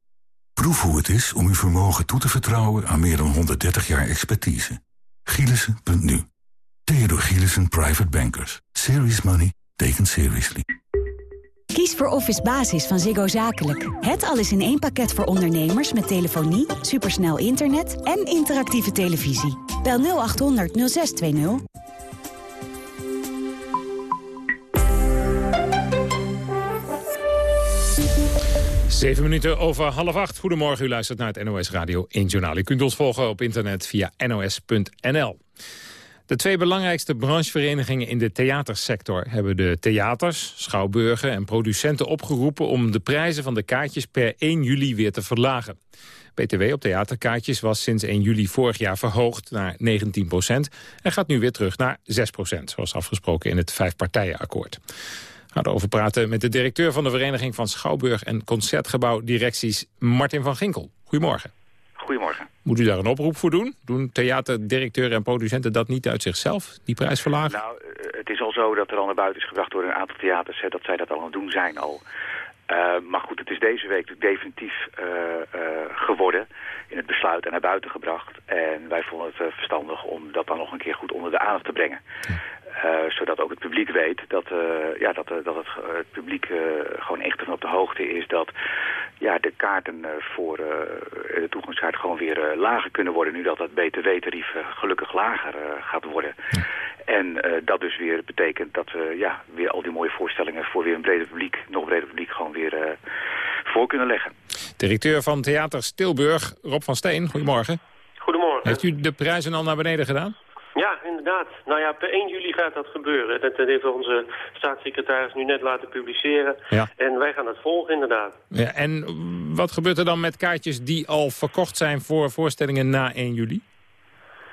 Proef hoe het is om uw vermogen toe te vertrouwen aan meer dan 130 jaar expertise. Gielissen.nu Theodor Gielissen Private Bankers. Serious money taken seriously. Kies voor Office Basis van Ziggo Zakelijk. Het alles in één pakket voor ondernemers met telefonie, supersnel internet en interactieve televisie. Bel 0800 0620. Zeven minuten over half acht. Goedemorgen, u luistert naar het NOS Radio 1 Journaal. U kunt ons volgen op internet via nos.nl. De twee belangrijkste brancheverenigingen in de theatersector hebben de theaters, schouwburgen en producenten opgeroepen om de prijzen van de kaartjes per 1 juli weer te verlagen. BTW op theaterkaartjes was sinds 1 juli vorig jaar verhoogd naar 19% en gaat nu weer terug naar 6% zoals afgesproken in het vijfpartijenakkoord. We gaan erover praten met de directeur van de Vereniging van Schouwburg en Concertgebouwdirecties, Martin van Ginkel. Goedemorgen. Goedemorgen. Moet u daar een oproep voor doen? Doen theaterdirecteuren en producenten dat niet uit zichzelf, die prijsverlaging? Nou, eh, het is al zo dat er al naar buiten is gebracht door een aantal theaters... Hè, dat zij dat al aan het doen zijn al. Uh, maar goed, het is deze week definitief uh, uh, geworden in het besluit en naar buiten gebracht. En wij vonden het verstandig om dat dan nog een keer goed onder de aandacht te brengen. Uh, zodat ook het publiek weet dat, uh, ja, dat, dat het, het publiek uh, gewoon echt van op de hoogte is dat ja, de kaarten voor de toegangskaart gewoon weer lager kunnen worden. Nu dat het btw-tarief gelukkig lager gaat worden. En dat dus weer betekent dat we ja, weer al die mooie voorstellingen voor weer een breder publiek, nog breder publiek, gewoon weer voor kunnen leggen. Directeur van Theater Stilburg, Rob van Steen, goedemorgen. Goedemorgen. Heeft u de prijzen al naar beneden gedaan? Ja, inderdaad. Nou ja, per 1 juli gaat dat gebeuren. Dat heeft onze staatssecretaris nu net laten publiceren. Ja. En wij gaan het volgen, inderdaad. Ja, en wat gebeurt er dan met kaartjes die al verkocht zijn voor voorstellingen na 1 juli?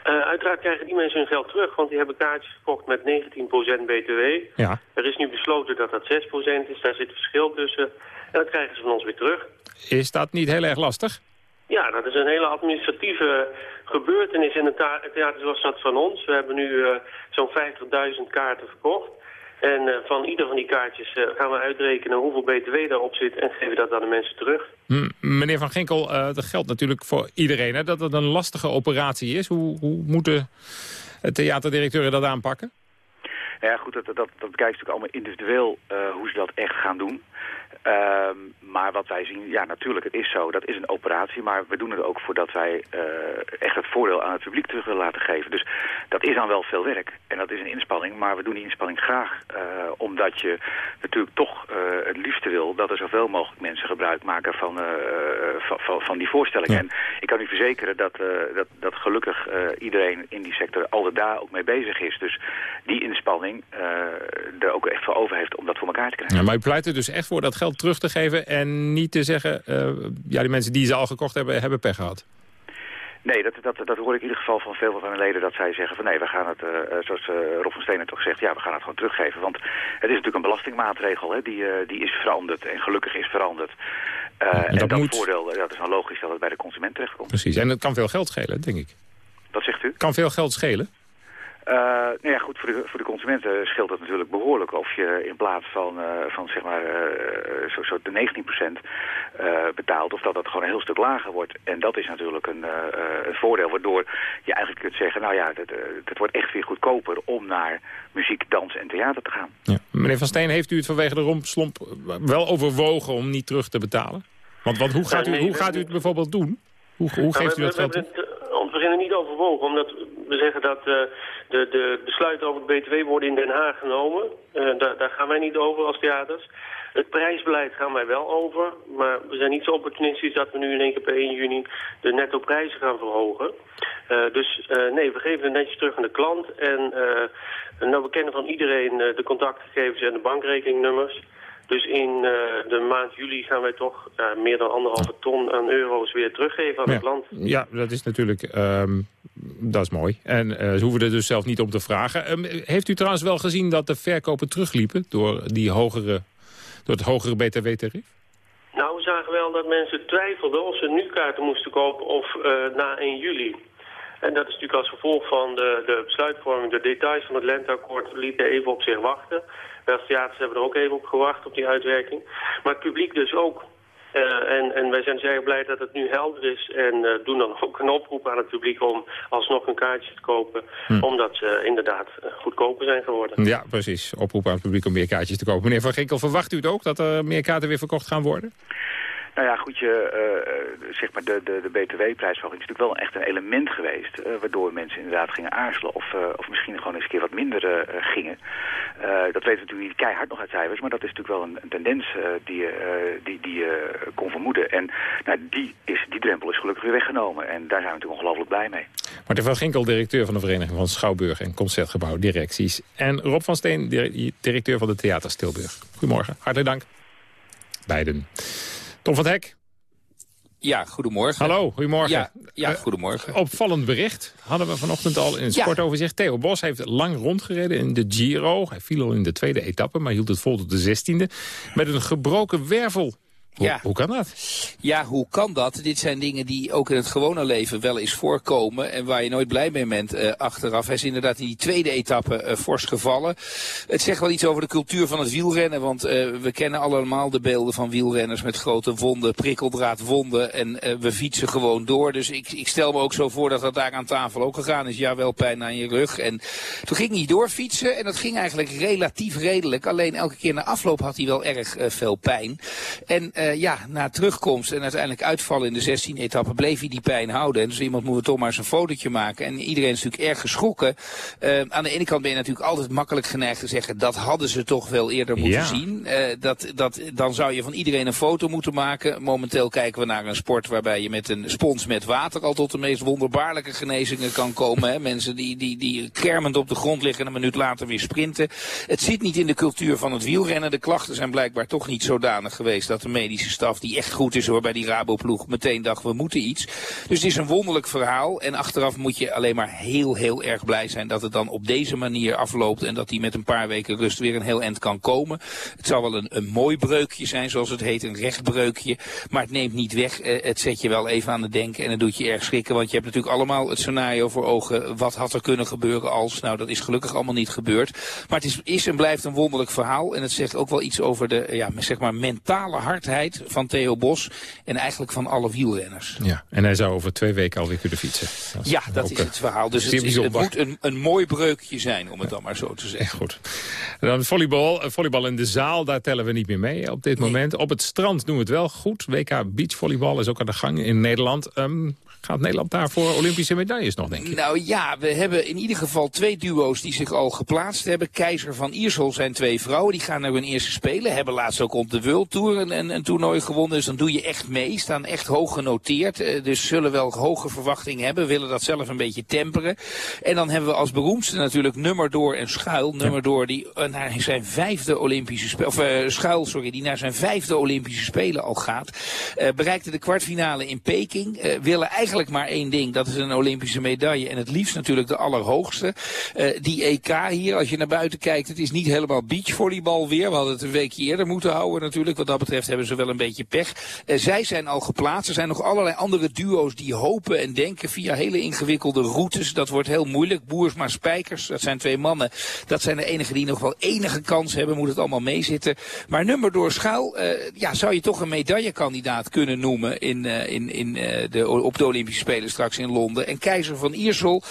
Uh, uiteraard krijgen die mensen hun geld terug, want die hebben kaartjes gekocht met 19% btw. Ja. Er is nu besloten dat dat 6% is, daar zit verschil tussen. En dat krijgen ze van ons weer terug. Is dat niet heel erg lastig? Ja, dat is een hele administratieve gebeurtenis in het theater zoals dat van ons. We hebben nu uh, zo'n 50.000 kaarten verkocht. En uh, van ieder van die kaartjes uh, gaan we uitrekenen hoeveel btw daarop zit en geven dat aan de mensen terug. Meneer Van Ginkel, dat geldt natuurlijk voor iedereen, hè, dat het een lastige operatie is. Hoe, hoe moeten theaterdirecteuren dat aanpakken? Ja, goed, dat, dat, dat bekijkt natuurlijk allemaal individueel hoe ze dat echt gaan doen. Ehm, maar wat wij zien, ja natuurlijk, het is zo. Dat is een operatie, maar we doen het ook voordat wij uh, echt het voordeel aan het publiek terug willen laten geven. Dus dat is dan wel veel werk en dat is een inspanning. Maar we doen die inspanning graag, uh, omdat je natuurlijk toch uh, het liefste wil dat er zoveel mogelijk mensen gebruik maken van, van, van, die voorstellingen. En ik kan u verzekeren dat, dat, dat gelukkig iedereen in die sector al daar ook mee bezig is. Dus die inspanning er ook echt voor over heeft om dat voor elkaar te krijgen. Ja, maar u pleit er dus echt voor dat geld terug te geven en niet te zeggen... Uh, ja, die mensen die ze al gekocht hebben, hebben pech gehad. Nee, dat, dat, dat hoor ik in ieder geval van veel van mijn leden. Dat zij zeggen van nee, we gaan het, uh, zoals uh, Rob van Stenen toch zegt, ja, we gaan het gewoon teruggeven. Want het is natuurlijk een belastingmaatregel, hè, die, uh, die is veranderd en gelukkig is veranderd. Ja, en, dat, dat moet... voordeel, dat is dan logisch dat het bij de consument terechtkomt. Precies, en het kan veel geld schelen, denk ik. Wat zegt u? Kan veel geld schelen? Uh, nou ja, goed, voor de, voor de consumenten scheelt het natuurlijk behoorlijk of je in plaats van, uh, van zeg maar, uh, zo, zo de 19% betaalt, of dat dat gewoon een heel stuk lager wordt. En dat is natuurlijk een, een voordeel, waardoor je eigenlijk kunt zeggen, nou ja, het, het wordt echt weer goedkoper om naar muziek, dans en theater te gaan. Ja. Meneer Van Steen, heeft u het vanwege de rompslomp wel overwogen om niet terug te betalen? Want, want hoe, gaat u, hoe gaat u het bijvoorbeeld doen? Hoe, hoe nou, geeft u dat geld toe? We beginnen niet overwogen, omdat zeggen dat uh, de, de besluiten over het BTW worden in Den Haag genomen. Uh, daar, daar gaan wij niet over als theaters. Het prijsbeleid gaan wij wel over, maar we zijn niet zo opportunistisch dat we nu in één keer per 1 juni de netto prijzen gaan verhogen. Uh, dus nee, we geven het netjes terug aan de klant en nou, we kennen van iedereen de contactgegevens en de bankrekeningnummers. Dus in uh, de maand juli gaan wij toch uh, meer dan anderhalve ton aan euro's weer teruggeven aan ja. het land. Ja, dat is natuurlijk um, dat is mooi. En uh, ze hoeven er dus zelf niet om te vragen. Um, heeft u trouwens wel gezien dat de verkopen terugliepen door, die hogere, door het hogere btw-tarief? Nou, we zagen wel dat mensen twijfelden of ze nu kaarten moesten kopen of na 1 juli. En dat is natuurlijk als gevolg van de, de besluitvorming, de details van het lenteakkoord lieten even op zich wachten. Als theaters hebben er ook even op gewacht, op die uitwerking. Maar het publiek dus ook. Uh, en, en wij zijn zeer blij dat het nu helder is. En uh, doen dan ook een oproep aan het publiek om alsnog een kaartje te kopen. Hm. Omdat ze inderdaad goedkoper zijn geworden. Ja, precies. Oproep aan het publiek om meer kaartjes te kopen. Meneer Van Ginkel, verwacht u het ook dat er meer kaarten weer verkocht gaan worden? Nou ja, goed, je, uh, zeg maar de, de, de btw-prijsverhoging is natuurlijk wel echt een element geweest... Uh, waardoor mensen inderdaad gingen aarzelen of, of misschien gewoon eens een keer wat minder gingen. dat weten we natuurlijk niet keihard nog uit cijfers, maar dat is natuurlijk wel een, tendens die, die, die je kon vermoeden. En nou, die, is, die drempel is gelukkig weer weggenomen en daar zijn we natuurlijk ongelooflijk blij mee. Martin van Ginkel, directeur van de Vereniging van Schouwburg en Concertgebouw Directies. En Rob van Steen, directeur van de Theater Stilburg. Goedemorgen, hartelijk dank. Beiden. Tom van Hek. Ja, goedemorgen. Hallo, goedemorgen. Ja, ja goedemorgen. Uh, opvallend bericht hadden we vanochtend al in het ja. sportoverzicht. Theo Bos heeft lang rondgereden in de Giro. Hij viel al in de tweede etappe, maar hield het vol tot de zestiende. Met een gebroken wervel. Hoe, ja. hoe kan dat? Ja, hoe kan dat? Dit zijn dingen die ook in het gewone leven wel eens voorkomen. En waar je nooit blij mee bent uh, achteraf. Hij is inderdaad in die tweede etappe uh, fors gevallen. Het zegt wel iets over de cultuur van het wielrennen. Want uh, we kennen allemaal de beelden van wielrenners met grote wonden, prikkeldraadwonden. En we fietsen gewoon door. Dus ik, ik stel me ook zo voor dat dat daar aan tafel ook gegaan is. Ja, wel pijn aan je rug. En toen ging hij doorfietsen. En dat ging eigenlijk relatief redelijk. Alleen elke keer na afloop had hij wel erg veel pijn. En uh, ja, na terugkomst en uiteindelijk uitvallen in de 16e etappe bleef hij die pijn houden. En dus iemand moet toch maar eens een fotootje maken. En iedereen is natuurlijk erg geschrokken. Uh, aan de ene kant ben je natuurlijk altijd makkelijk geneigd te zeggen... dat hadden ze toch wel eerder moeten ja. zien. Uh, dat, dat, dan zou je van iedereen een foto moeten maken. Momenteel kijken we naar een sport waarbij je met een spons met water... al tot de meest wonderbaarlijke genezingen kan komen. Hè? Mensen die, die, die kermend op de grond liggen en een minuut later weer sprinten. Het zit niet in de cultuur van het wielrennen. De klachten zijn blijkbaar toch niet zodanig geweest dat de media medische staf, die echt goed is hoor bij die Raboploeg, meteen dacht we moeten iets. Dus het is een wonderlijk verhaal. En achteraf moet je alleen maar heel, heel erg blij zijn dat het dan op deze manier afloopt. En dat hij met een paar weken rust weer een heel eind kan komen. Het zou wel een, een mooi breukje zijn, zoals het heet, een rechtbreukje. Maar het neemt niet weg. Eh, het zet je wel even aan het denken en het doet je erg schrikken. Want je hebt natuurlijk allemaal het scenario voor ogen. Wat had er kunnen gebeuren als? Nou, dat is gelukkig allemaal niet gebeurd. Maar het is, is en blijft een wonderlijk verhaal. En het zegt ook wel iets over de ja, zeg maar mentale hardheid van Theo Bos. En eigenlijk van alle wielrenners. Ja, en hij zou over twee weken alweer kunnen fietsen. Dat ja, dat is het verhaal. Dus het, is, het moet een, een mooi breukje zijn, om het dan maar zo te zeggen. Goed. Dan volleybal, eh, volleybal in de zaal, daar tellen we niet meer mee op dit moment. Op het strand doen we het wel goed. WK beachvolleybal is ook aan de gang in Nederland. Ehm, gaat Nederland daarvoor Olympische medailles nog, denk je? Nou ja, we hebben in ieder geval twee duo's die zich al geplaatst hebben. Keizer van Iersel zijn twee vrouwen. Die gaan naar hun eerste spelen. Hebben laatst ook op de World Tour een, een, een toernooi gewonnen. Dus dan doe je echt mee. Staan echt hoog genoteerd. Eh, dus zullen wel hoge verwachtingen hebben. Willen dat zelf een beetje temperen. En dan hebben we als beroemdste natuurlijk Nummer Door en Schuil. Nummer Door die uh, naar zijn vijfde Olympische Spelen. Of uh, Schuil, sorry. Die naar zijn vijfde Olympische Spelen al gaat. bereikte de kwartfinale in Peking. willen eigenlijk maar één ding. Dat is een Olympische medaille. En het liefst natuurlijk de allerhoogste. die EK hier, als je naar buiten kijkt. Het is niet helemaal beachvolleybal weer. We hadden het een weekje eerder moeten houden natuurlijk. Wat dat betreft hebben ze wel een beetje pech. zij zijn al geplaatst. Er zijn nog allerlei andere duo's die hopen en denken via hele ingewikkelde routes. Dat wordt heel moeilijk. Boersma Spijkers, dat zijn twee mannen. Dat zijn de enigen die nog wel enige kans hebben. Moet het allemaal meezitten. Maar nummer door schuil, uh, ja, zou je toch een medaillekandidaat kunnen noemen in, in, in, de, op de Olympische Spelen straks in Londen. En Keizer van Iersel,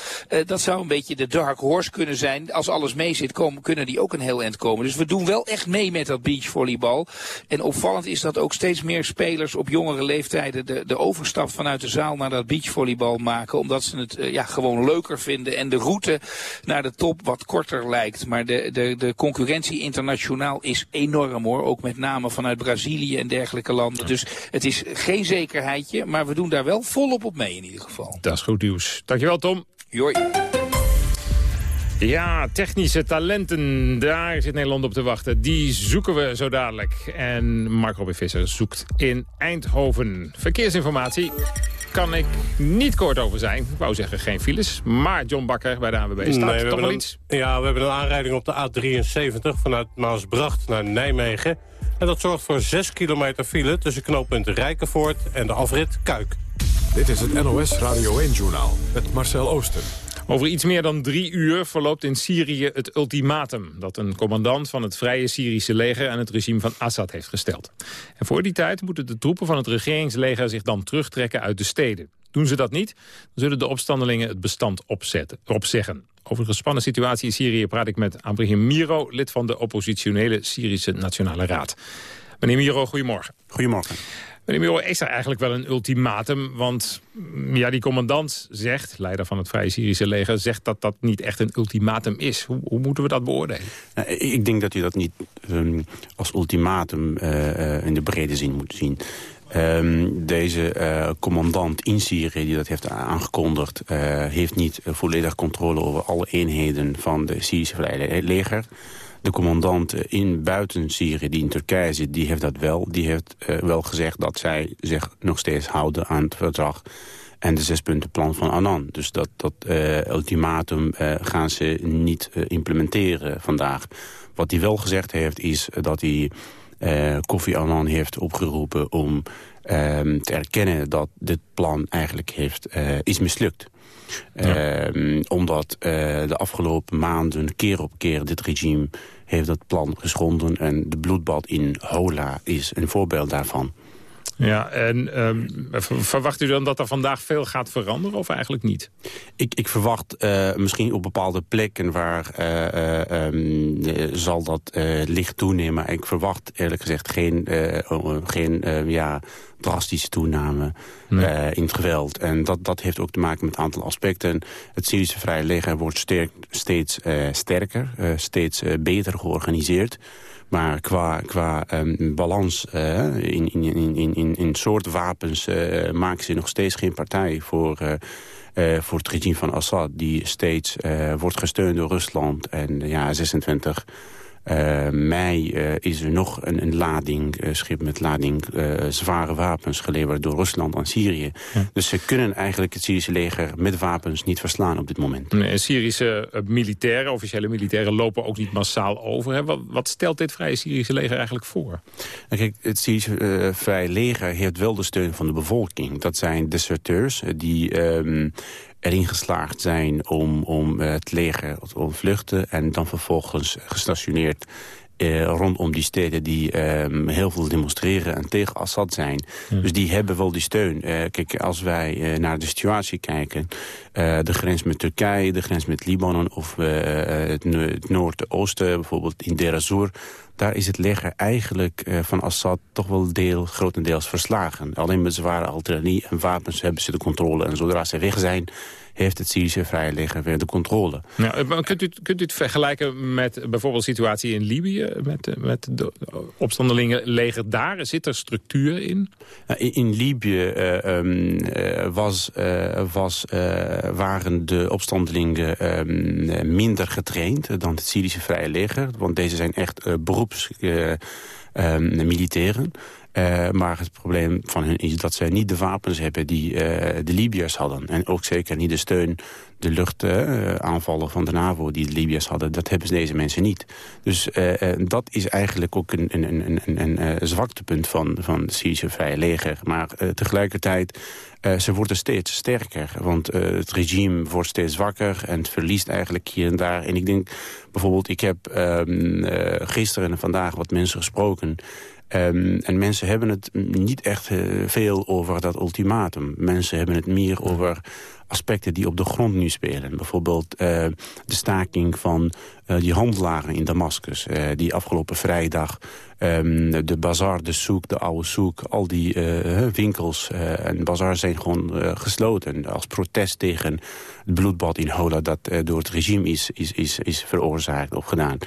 dat zou een beetje de dark horse kunnen zijn. Als alles mee zit, komen, kunnen die ook een heel eind komen. Dus we doen wel echt mee met dat beachvolleybal. En opvallend is dat ook steeds meer spelers op jongere leeftijden de, de overstap vanuit de zaal naar dat beachvolleybal maken. Omdat ze het ja, gewoon leuker vinden. En de route naar de top wat korter lijkt. Maar de, de, de concurrentie internationaal is enorm hoor. Ook met name vanuit Brazilië en dergelijke landen. Dus het is geen zekerheidje. Maar we doen daar wel volop op mee in ieder geval. Dat is goed nieuws. Dankjewel Tom. Joi. Ja, technische talenten, daar zit Nederland op te wachten. Die zoeken we zo dadelijk. En Mark Robin Visser zoekt in Eindhoven. Verkeersinformatie kan ik niet kort over zijn. Ik wou zeggen geen files. Maar John Bakker bij de ANWB staat nee, toch wel iets? Ja, we hebben een aanrijding op de A73 vanuit Maasbracht naar Nijmegen. En dat zorgt voor 6 kilometer file tussen knooppunt Rijkenvoort en de afrit Kuik. Dit is het NOS Radio 1-journaal met Marcel Ooster. Over iets meer dan drie uur verloopt in Syrië het ultimatum... dat een commandant van het Vrije Syrische leger aan het regime van Assad heeft gesteld. En voor die tijd moeten de troepen van het regeringsleger zich dan terugtrekken uit de steden. Doen ze dat niet, dan zullen de opstandelingen het bestand opzetten, opzeggen. Over de gespannen situatie in Syrië praat ik met Abraham Miro... lid van de oppositionele Syrische Nationale Raad. Meneer Miro, goedemorgen. Goedemorgen. Meneer is er eigenlijk wel een ultimatum? Want mm, ja, die commandant zegt, leider van het Vrije Syrische leger... zegt dat dat niet echt een ultimatum is. Hoe, hoe moeten we dat beoordelen? Nou, ik denk dat u dat niet um, als ultimatum uh, uh, in de brede zin moet zien. Um, deze uh, commandant in Syrië die dat heeft aangekondigd... heeft niet volledig controle over alle eenheden van de Syrische Leger... De commandant in buiten Syrië, die in Turkije zit, die heeft dat wel. Die heeft uh, wel gezegd dat zij zich nog steeds houden aan het verdrag en de zespuntenplan van Annan. Dus dat, dat uh, ultimatum uh, gaan ze niet implementeren vandaag. Wat hij wel gezegd heeft is dat hij Kofi Annan heeft opgeroepen om ehm, te erkennen dat dit plan eigenlijk heeft, is mislukt. Ja. Uh, omdat uh, de afgelopen maanden keer op keer dit regime heeft dat plan geschonden. En de bloedbad in Hola is een voorbeeld daarvan. Ja, en um, verwacht u dan dat er vandaag veel gaat veranderen of eigenlijk niet? Ik, ik verwacht uh, misschien op bepaalde plekken waar uh, uh, um, zal dat licht toenemen. Maar ik verwacht eerlijk gezegd geen, geen ja, drastische toename nee. in het geweld. En dat, dat heeft ook te maken met een aantal aspecten. Het Syrische Vrije Leger wordt sterk, steeds sterker, steeds beter georganiseerd. Maar qua, qua um, balans uh, in, in, in, in, in soort wapens uh, maken ze nog steeds geen partij voor, uh, voor het regime van Assad. Die steeds wordt gesteund door Rusland en ja, 26 uh, mei uh, is er nog een, een lading, uh, schip met lading zware wapens geleverd door Rusland aan Syrië. Ja. Dus ze kunnen eigenlijk het Syrische leger met wapens niet verslaan op dit moment. Nee, Syrische militairen, officiële militairen, lopen ook niet massaal over. Hè? Wat, wat, stelt dit Vrije Syrische leger eigenlijk voor? Nou, kijk, het Syrische Vrije leger heeft wel de steun van de bevolking. Dat zijn deserteurs die... Um, erin geslaagd zijn om, om het leger te ontvluchten... en dan vervolgens gestationeerd eh, rondom die steden die eh, heel veel demonstreren en tegen Assad zijn. Dus die hebben wel die steun. Uh, kijk, als wij uh, naar de situatie kijken, de grens met Turkije, de grens met Libanon of het, het noordoosten, bijvoorbeeld in Deir Azur, daar is het leger eigenlijk van Assad toch wel deel, grotendeels verslagen. Alleen met zware artillerie en wapens hebben ze de controle. En zodra ze weg zijn, heeft het Syrische Vrije Leger weer de controle. Ja, kunt, u, kunt u het vergelijken met bijvoorbeeld de situatie in Libië? Met, met de opstandelingenleger daar? Zit er structuur in? In, in Libië uh, um, was, uh, was, waren de opstandelingen um, minder getraind dan het Syrische Vrije Leger. Want deze zijn echt beroeps... Um, militairen. Uh, maar het probleem van hen is dat zij niet de wapens hebben die uh, de Libiërs hadden. En ook zeker niet de steun, de luchtaanvallen uh, van de NAVO die de Libiërs hadden. Dat hebben deze mensen niet. Dus dat is eigenlijk ook een, een, een, een, zwaktepunt van, van het Syrische Vrije Leger. Maar tegelijkertijd, ze worden steeds sterker. Want het regime wordt steeds zwakker en het verliest eigenlijk hier en daar. En ik denk bijvoorbeeld, ik heb ehm, gisteren en vandaag wat mensen gesproken... Um, en mensen hebben het niet echt uh, veel over dat ultimatum. Mensen hebben het meer over aspecten die op de grond nu spelen. Bijvoorbeeld uh, de staking van uh, die handelaren in Damascus. die afgelopen vrijdag um, de bazaar, de soek, de oude soek... al die winkels en bazaar zijn gewoon gesloten. Als protest tegen het bloedbad in Hola... dat door het regime is, is, is, is veroorzaakt of gedaan.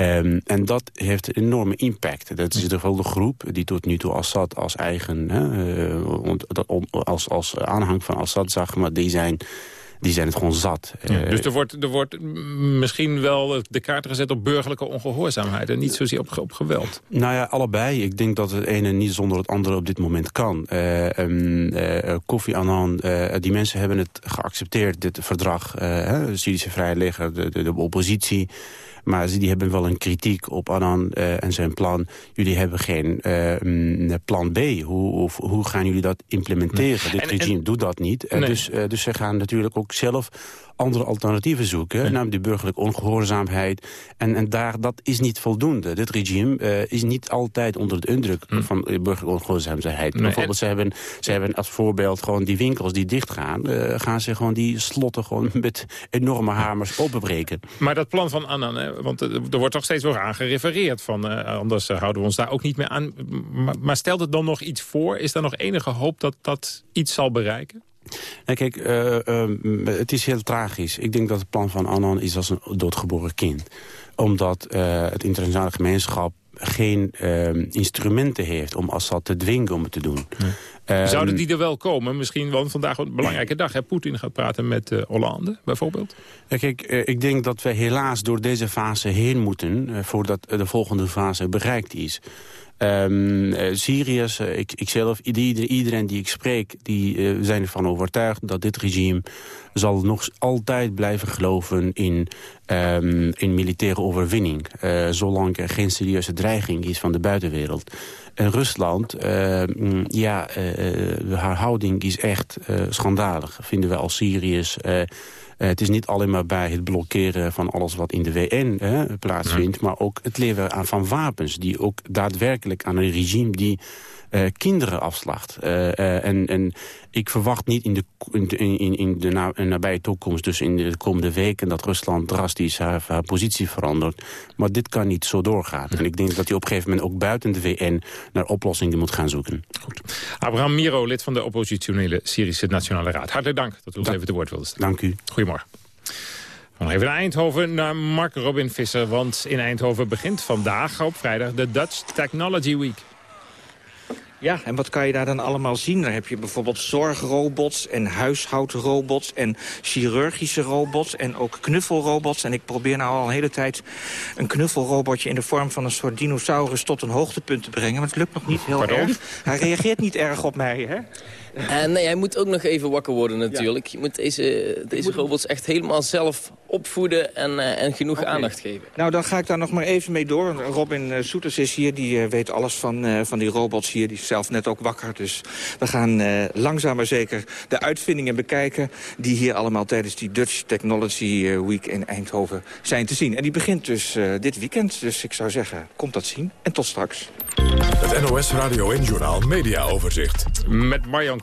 Um, en dat heeft een enorme impact. Dat is de groep die tot nu toe Assad als eigen... Hè, uh, als, als aanhang van Assad zag, maar die zijn die zijn het gewoon zat. Ja, dus er wordt, er wordt misschien wel de kaart gezet op burgerlijke ongehoorzaamheid... en niet zozeer op, op geweld. Nou ja, allebei. Ik denk dat het ene niet zonder het andere op dit moment kan. Uh, um, uh, Kofi Annan, uh, die mensen hebben het geaccepteerd, dit verdrag. Syrische Vrije Leger, de, de, de oppositie... Maar die hebben wel een kritiek op Annan uh, en zijn plan. Jullie hebben geen uh, plan B. Hoe, hoe, hoe, gaan jullie dat implementeren? Dit regime doet dat niet. Nee. dus, dus ze gaan natuurlijk ook zelf andere alternatieven zoeken. Ja. Namelijk de burgerlijke ongehoorzaamheid. En, en daar, dat is niet voldoende. Dit regime uh, is niet altijd onder de indruk hm. van burgerlijke ongehoorzaamheid. Nee. Bijvoorbeeld, ze hebben, ze hebben als voorbeeld gewoon die winkels die dichtgaan. Uh, gaan ze gewoon die slotten gewoon met enorme hamers openbreken. Maar dat plan van Annan, want er wordt toch steeds wel aan gerefereerd. Van, uh, anders houden we ons daar ook niet meer aan. Maar, stelt het dan nog iets voor? Is er nog enige hoop dat dat iets zal bereiken? Nee, kijk, uh, uh, het is heel tragisch. Ik denk dat het plan van Annan is als een doodgeboren kind. Omdat het internationale gemeenschap geen instrumenten heeft om Assad te dwingen om het te doen. Um, Zouden die er wel komen? Misschien, want vandaag een belangrijke dag. Poetin gaat praten met uh, Hollande, bijvoorbeeld. Ja, kijk, uh, ik denk dat we helaas door deze fase heen moeten... Uh, voordat de volgende fase bereikt is. Um, Syriërs, uh, ik, ikzelf, iedereen, die ik spreek... die uh, zijn ervan overtuigd dat dit regime zal nog altijd blijven geloven in, um, in militaire overwinning. zolang er geen serieuze dreiging is van de buitenwereld. En Rusland, ja, haar houding is echt schandalig. Vinden we als Syriërs... Uh, het is niet alleen maar bij het blokkeren van alles wat in de WN uh, plaatsvindt... Ja. maar ook het leveren van wapens die ook daadwerkelijk aan een regime... die uh, kinderen afslacht. Uh, en, en ik verwacht niet in de, in, in, in de na, nabije toekomst, dus in de komende weken... dat Rusland drastisch haar, haar positie verandert. Maar dit kan niet zo doorgaan. En ik denk dat hij op een gegeven moment ook buiten de VN... naar oplossingen moet gaan zoeken. Goed. Abraham Miro, lid van de oppositionele Syrische Nationale Raad. Hartelijk dank dat u ons even te woord wilde staan. Dank u. Goedemorgen. Nog even naar Eindhoven, naar Mark Robin Visser. Want in Eindhoven begint vandaag op vrijdag de Dutch Technology Week. Ja, en wat kan je daar dan allemaal zien? Dan heb je bijvoorbeeld zorgrobots en huishoudrobots... en chirurgische robots en ook knuffelrobots. En ik probeer nou al een hele tijd een knuffelrobotje... in de vorm van een soort dinosaurus tot een hoogtepunt te brengen. Maar het lukt nog niet heel Pardon? erg. Hij reageert niet erg op mij, hè? En nee, hij moet ook nog even wakker worden natuurlijk. Je moet deze, deze robots echt helemaal zelf opvoeden en, eh, en genoeg aandacht geven. Nou, dan ga ik daar nog maar even mee door. Robin eh, Soeters is hier, die eh, weet alles van, eh, van die robots hier. Die is zelf net ook wakker. Dus we gaan eh, langzaam maar zeker de uitvindingen bekijken... die hier allemaal tijdens die Dutch Technology eh, Week in Eindhoven zijn te zien. En die begint dus eh, dit weekend. Dus ik zou zeggen, komt dat zien. En tot straks. Het NOS Radio en Journaal Media Overzicht. Met Marjan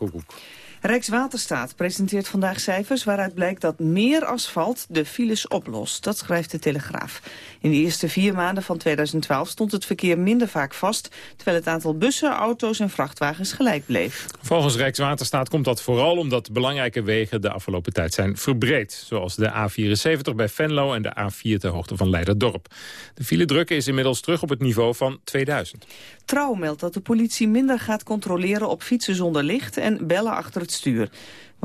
Rijkswaterstaat presenteert vandaag cijfers waaruit blijkt dat meer asfalt de files oplost. Dat schrijft de Telegraaf. In de eerste vier maanden van 2012 stond het verkeer minder vaak vast... terwijl het aantal bussen, auto's en vrachtwagens gelijk bleef. Volgens Rijkswaterstaat komt dat vooral omdat belangrijke wegen de afgelopen tijd zijn verbreed. Zoals de A74 bij Venlo en de A4 ter hoogte van Leiderdorp. De file druk is inmiddels terug op het niveau van 2000. Trouw meldt dat de politie minder gaat controleren op fietsen zonder licht en bellen achter het stuur.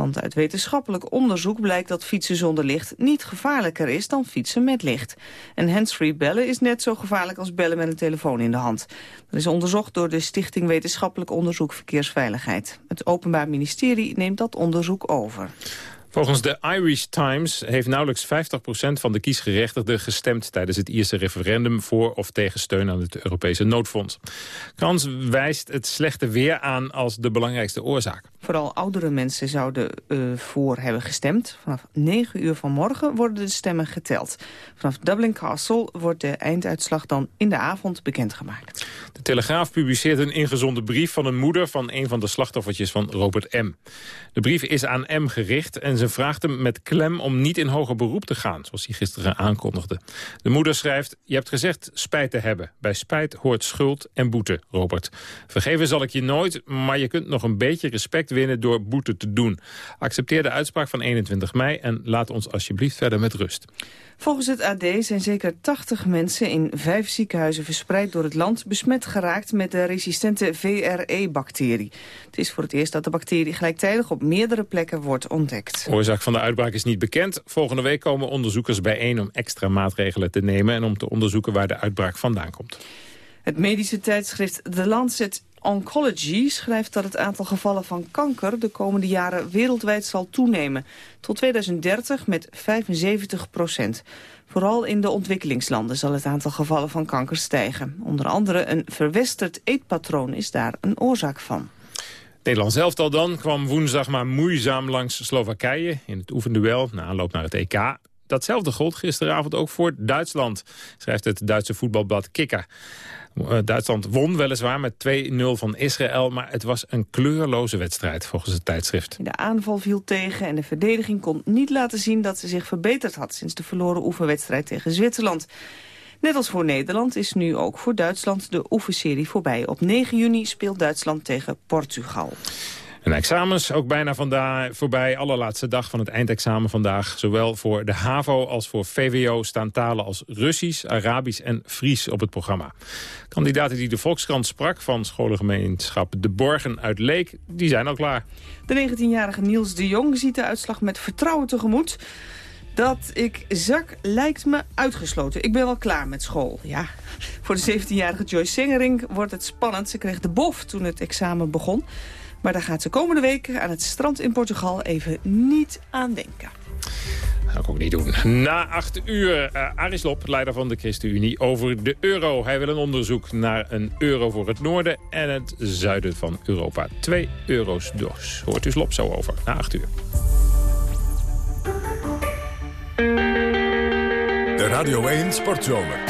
Want uit wetenschappelijk onderzoek blijkt dat fietsen zonder licht niet gevaarlijker is dan fietsen met licht. En handsfree bellen is net zo gevaarlijk als bellen met een telefoon in de hand. Dat is onderzocht door de Stichting Wetenschappelijk Onderzoek Verkeersveiligheid. Het Openbaar Ministerie neemt dat onderzoek over. Volgens de Irish Times heeft nauwelijks 50% van de kiesgerechtigden gestemd tijdens het Ierse referendum voor of tegen steun aan het Europese noodfonds. Krans wijst het slechte weer aan als de belangrijkste oorzaak. Vooral oudere mensen zouden uh, voor hebben gestemd. Vanaf 9 uur vanmorgen worden de stemmen geteld. Vanaf Dublin Castle wordt de einduitslag dan in de avond bekendgemaakt. De Telegraaf publiceert een ingezonden brief van een moeder van een van de slachtoffertjes van Robert M. De brief is aan M gericht en ze vraagt hem met klem om niet in hoger beroep te gaan, zoals hij gisteren aankondigde. De moeder schrijft, je hebt gezegd spijt te hebben. Bij spijt hoort schuld en boete, Robert. Vergeven zal ik je nooit, maar je kunt nog een beetje respect winnen door boete te doen. Accepteer de uitspraak van 21 mei en laat ons alsjeblieft verder met rust. Volgens het AD zijn zeker 80 mensen in vijf ziekenhuizen verspreid door het land besmet geraakt met de resistente VRE-bacterie. Het is voor het eerst dat de bacterie gelijktijdig op meerdere plekken wordt ontdekt. De oorzaak van de uitbraak is niet bekend. Volgende week komen onderzoekers bijeen om extra maatregelen te nemen en om te onderzoeken waar de uitbraak vandaan komt. Het medische tijdschrift The Lancet Oncology schrijft dat het aantal gevallen van kanker de komende jaren wereldwijd zal toenemen. Tot 2030 met 75 procent. Vooral in de ontwikkelingslanden zal het aantal gevallen van kanker stijgen. Onder andere een verwesterd eetpatroon is daar een oorzaak van. Nederland zelf al dan kwam woensdag maar moeizaam langs Slowakije in het oefenduel na aanloop naar het EK. Datzelfde gold gisteravond ook voor Duitsland, schrijft het Duitse voetbalblad Kikker. Duitsland won weliswaar met 2-0 van Israël... maar het was een kleurloze wedstrijd volgens het tijdschrift. De aanval viel tegen en de verdediging kon niet laten zien... dat ze zich verbeterd had sinds de verloren oefenwedstrijd tegen Zwitserland. Net als voor Nederland is nu ook voor Duitsland de oefenserie voorbij. Op 9 juni speelt Duitsland tegen Portugal. En examens ook bijna vandaag voorbij. Allerlaatste dag van het eindexamen vandaag. Zowel voor de HAVO als voor VWO staan talen als Russisch, Arabisch en Fries op het programma. Kandidaten die de Volkskrant sprak van scholengemeenschap De Borgen uit Leek, die zijn al klaar. De 19-jarige Niels de Jong ziet de uitslag met vertrouwen tegemoet. Dat ik zak lijkt me uitgesloten. Ik ben wel klaar met school, ja. Voor de 17-jarige Joyce Sengering wordt het spannend. Ze kreeg de bof toen het examen begon. Maar daar gaat ze komende week aan het strand in Portugal even niet aan denken. Dat zou ik ook niet doen. Na acht uur, uh, Aris Lop, leider van de ChristenUnie, over de euro. Hij wil een onderzoek naar een euro voor het noorden en het zuiden van Europa. Twee euro's dus. Hoort u Lop zo over, na acht uur. De Radio 1 Sportzomer.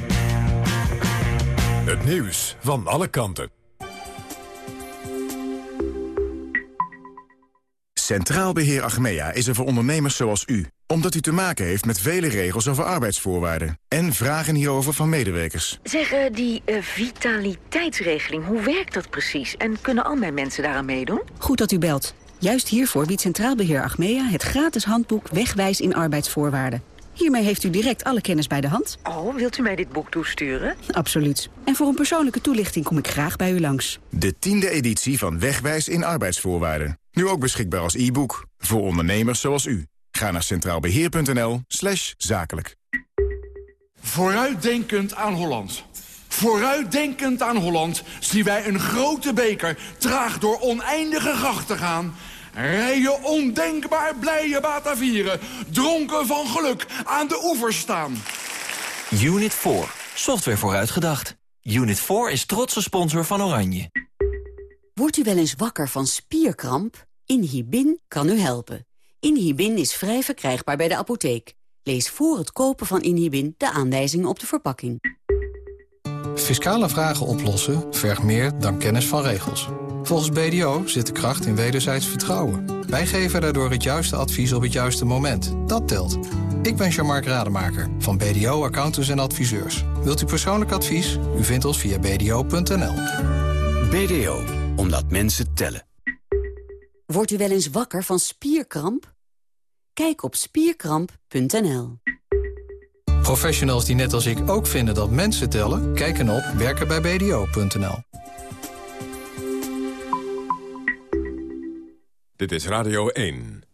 Het nieuws van alle kanten. Centraal Beheer Achmea is er voor ondernemers zoals u. Omdat u te maken heeft met vele regels over arbeidsvoorwaarden. En vragen hierover van medewerkers. Zeg, eh, die uh, vitaliteitsregeling, hoe werkt dat precies? En kunnen al mijn mensen daaraan meedoen? Goed dat u belt. Juist hiervoor biedt Centraal Beheer Achmea het gratis handboek Wegwijs in arbeidsvoorwaarden. Hiermee heeft u direct alle kennis bij de hand. Oh, wilt u mij dit boek toesturen? Absoluut. En voor een persoonlijke toelichting kom ik graag bij u langs. De tiende editie van Wegwijs in arbeidsvoorwaarden. Nu ook beschikbaar als e-book. Voor ondernemers zoals u. Ga naar centraalbeheer.nl slash zakelijk. Vooruitdenkend aan Holland. Vooruitdenkend aan Holland zien wij een grote beker traag door oneindige grachten gaan... Rijen ondenkbaar blije Batavieren, dronken van geluk, aan de oevers staan. Unit 4, software vooruitgedacht. Unit 4 is trotse sponsor van Oranje. Wordt u wel eens wakker van spierkramp? Inhibin kan u helpen. Inhibin is vrij verkrijgbaar bij de apotheek. Lees voor het kopen van Inhibin de aanwijzingen op de verpakking. Fiscale vragen oplossen vergt meer dan kennis van regels. Volgens BDO zit de kracht in wederzijds vertrouwen. Wij geven daardoor het juiste advies op het juiste moment. Dat telt. Ik ben Jean-Marc Rademaker van BDO Accountants en Adviseurs. Wilt u persoonlijk advies? U vindt ons via bdo.nl. BDO, omdat mensen tellen. Wordt u wel eens wakker van spierkramp? Kijk op spierkramp.nl. Professionals die net als ik ook vinden dat mensen tellen... kijken op werkenbijbdo.nl. Dit is Radio 1.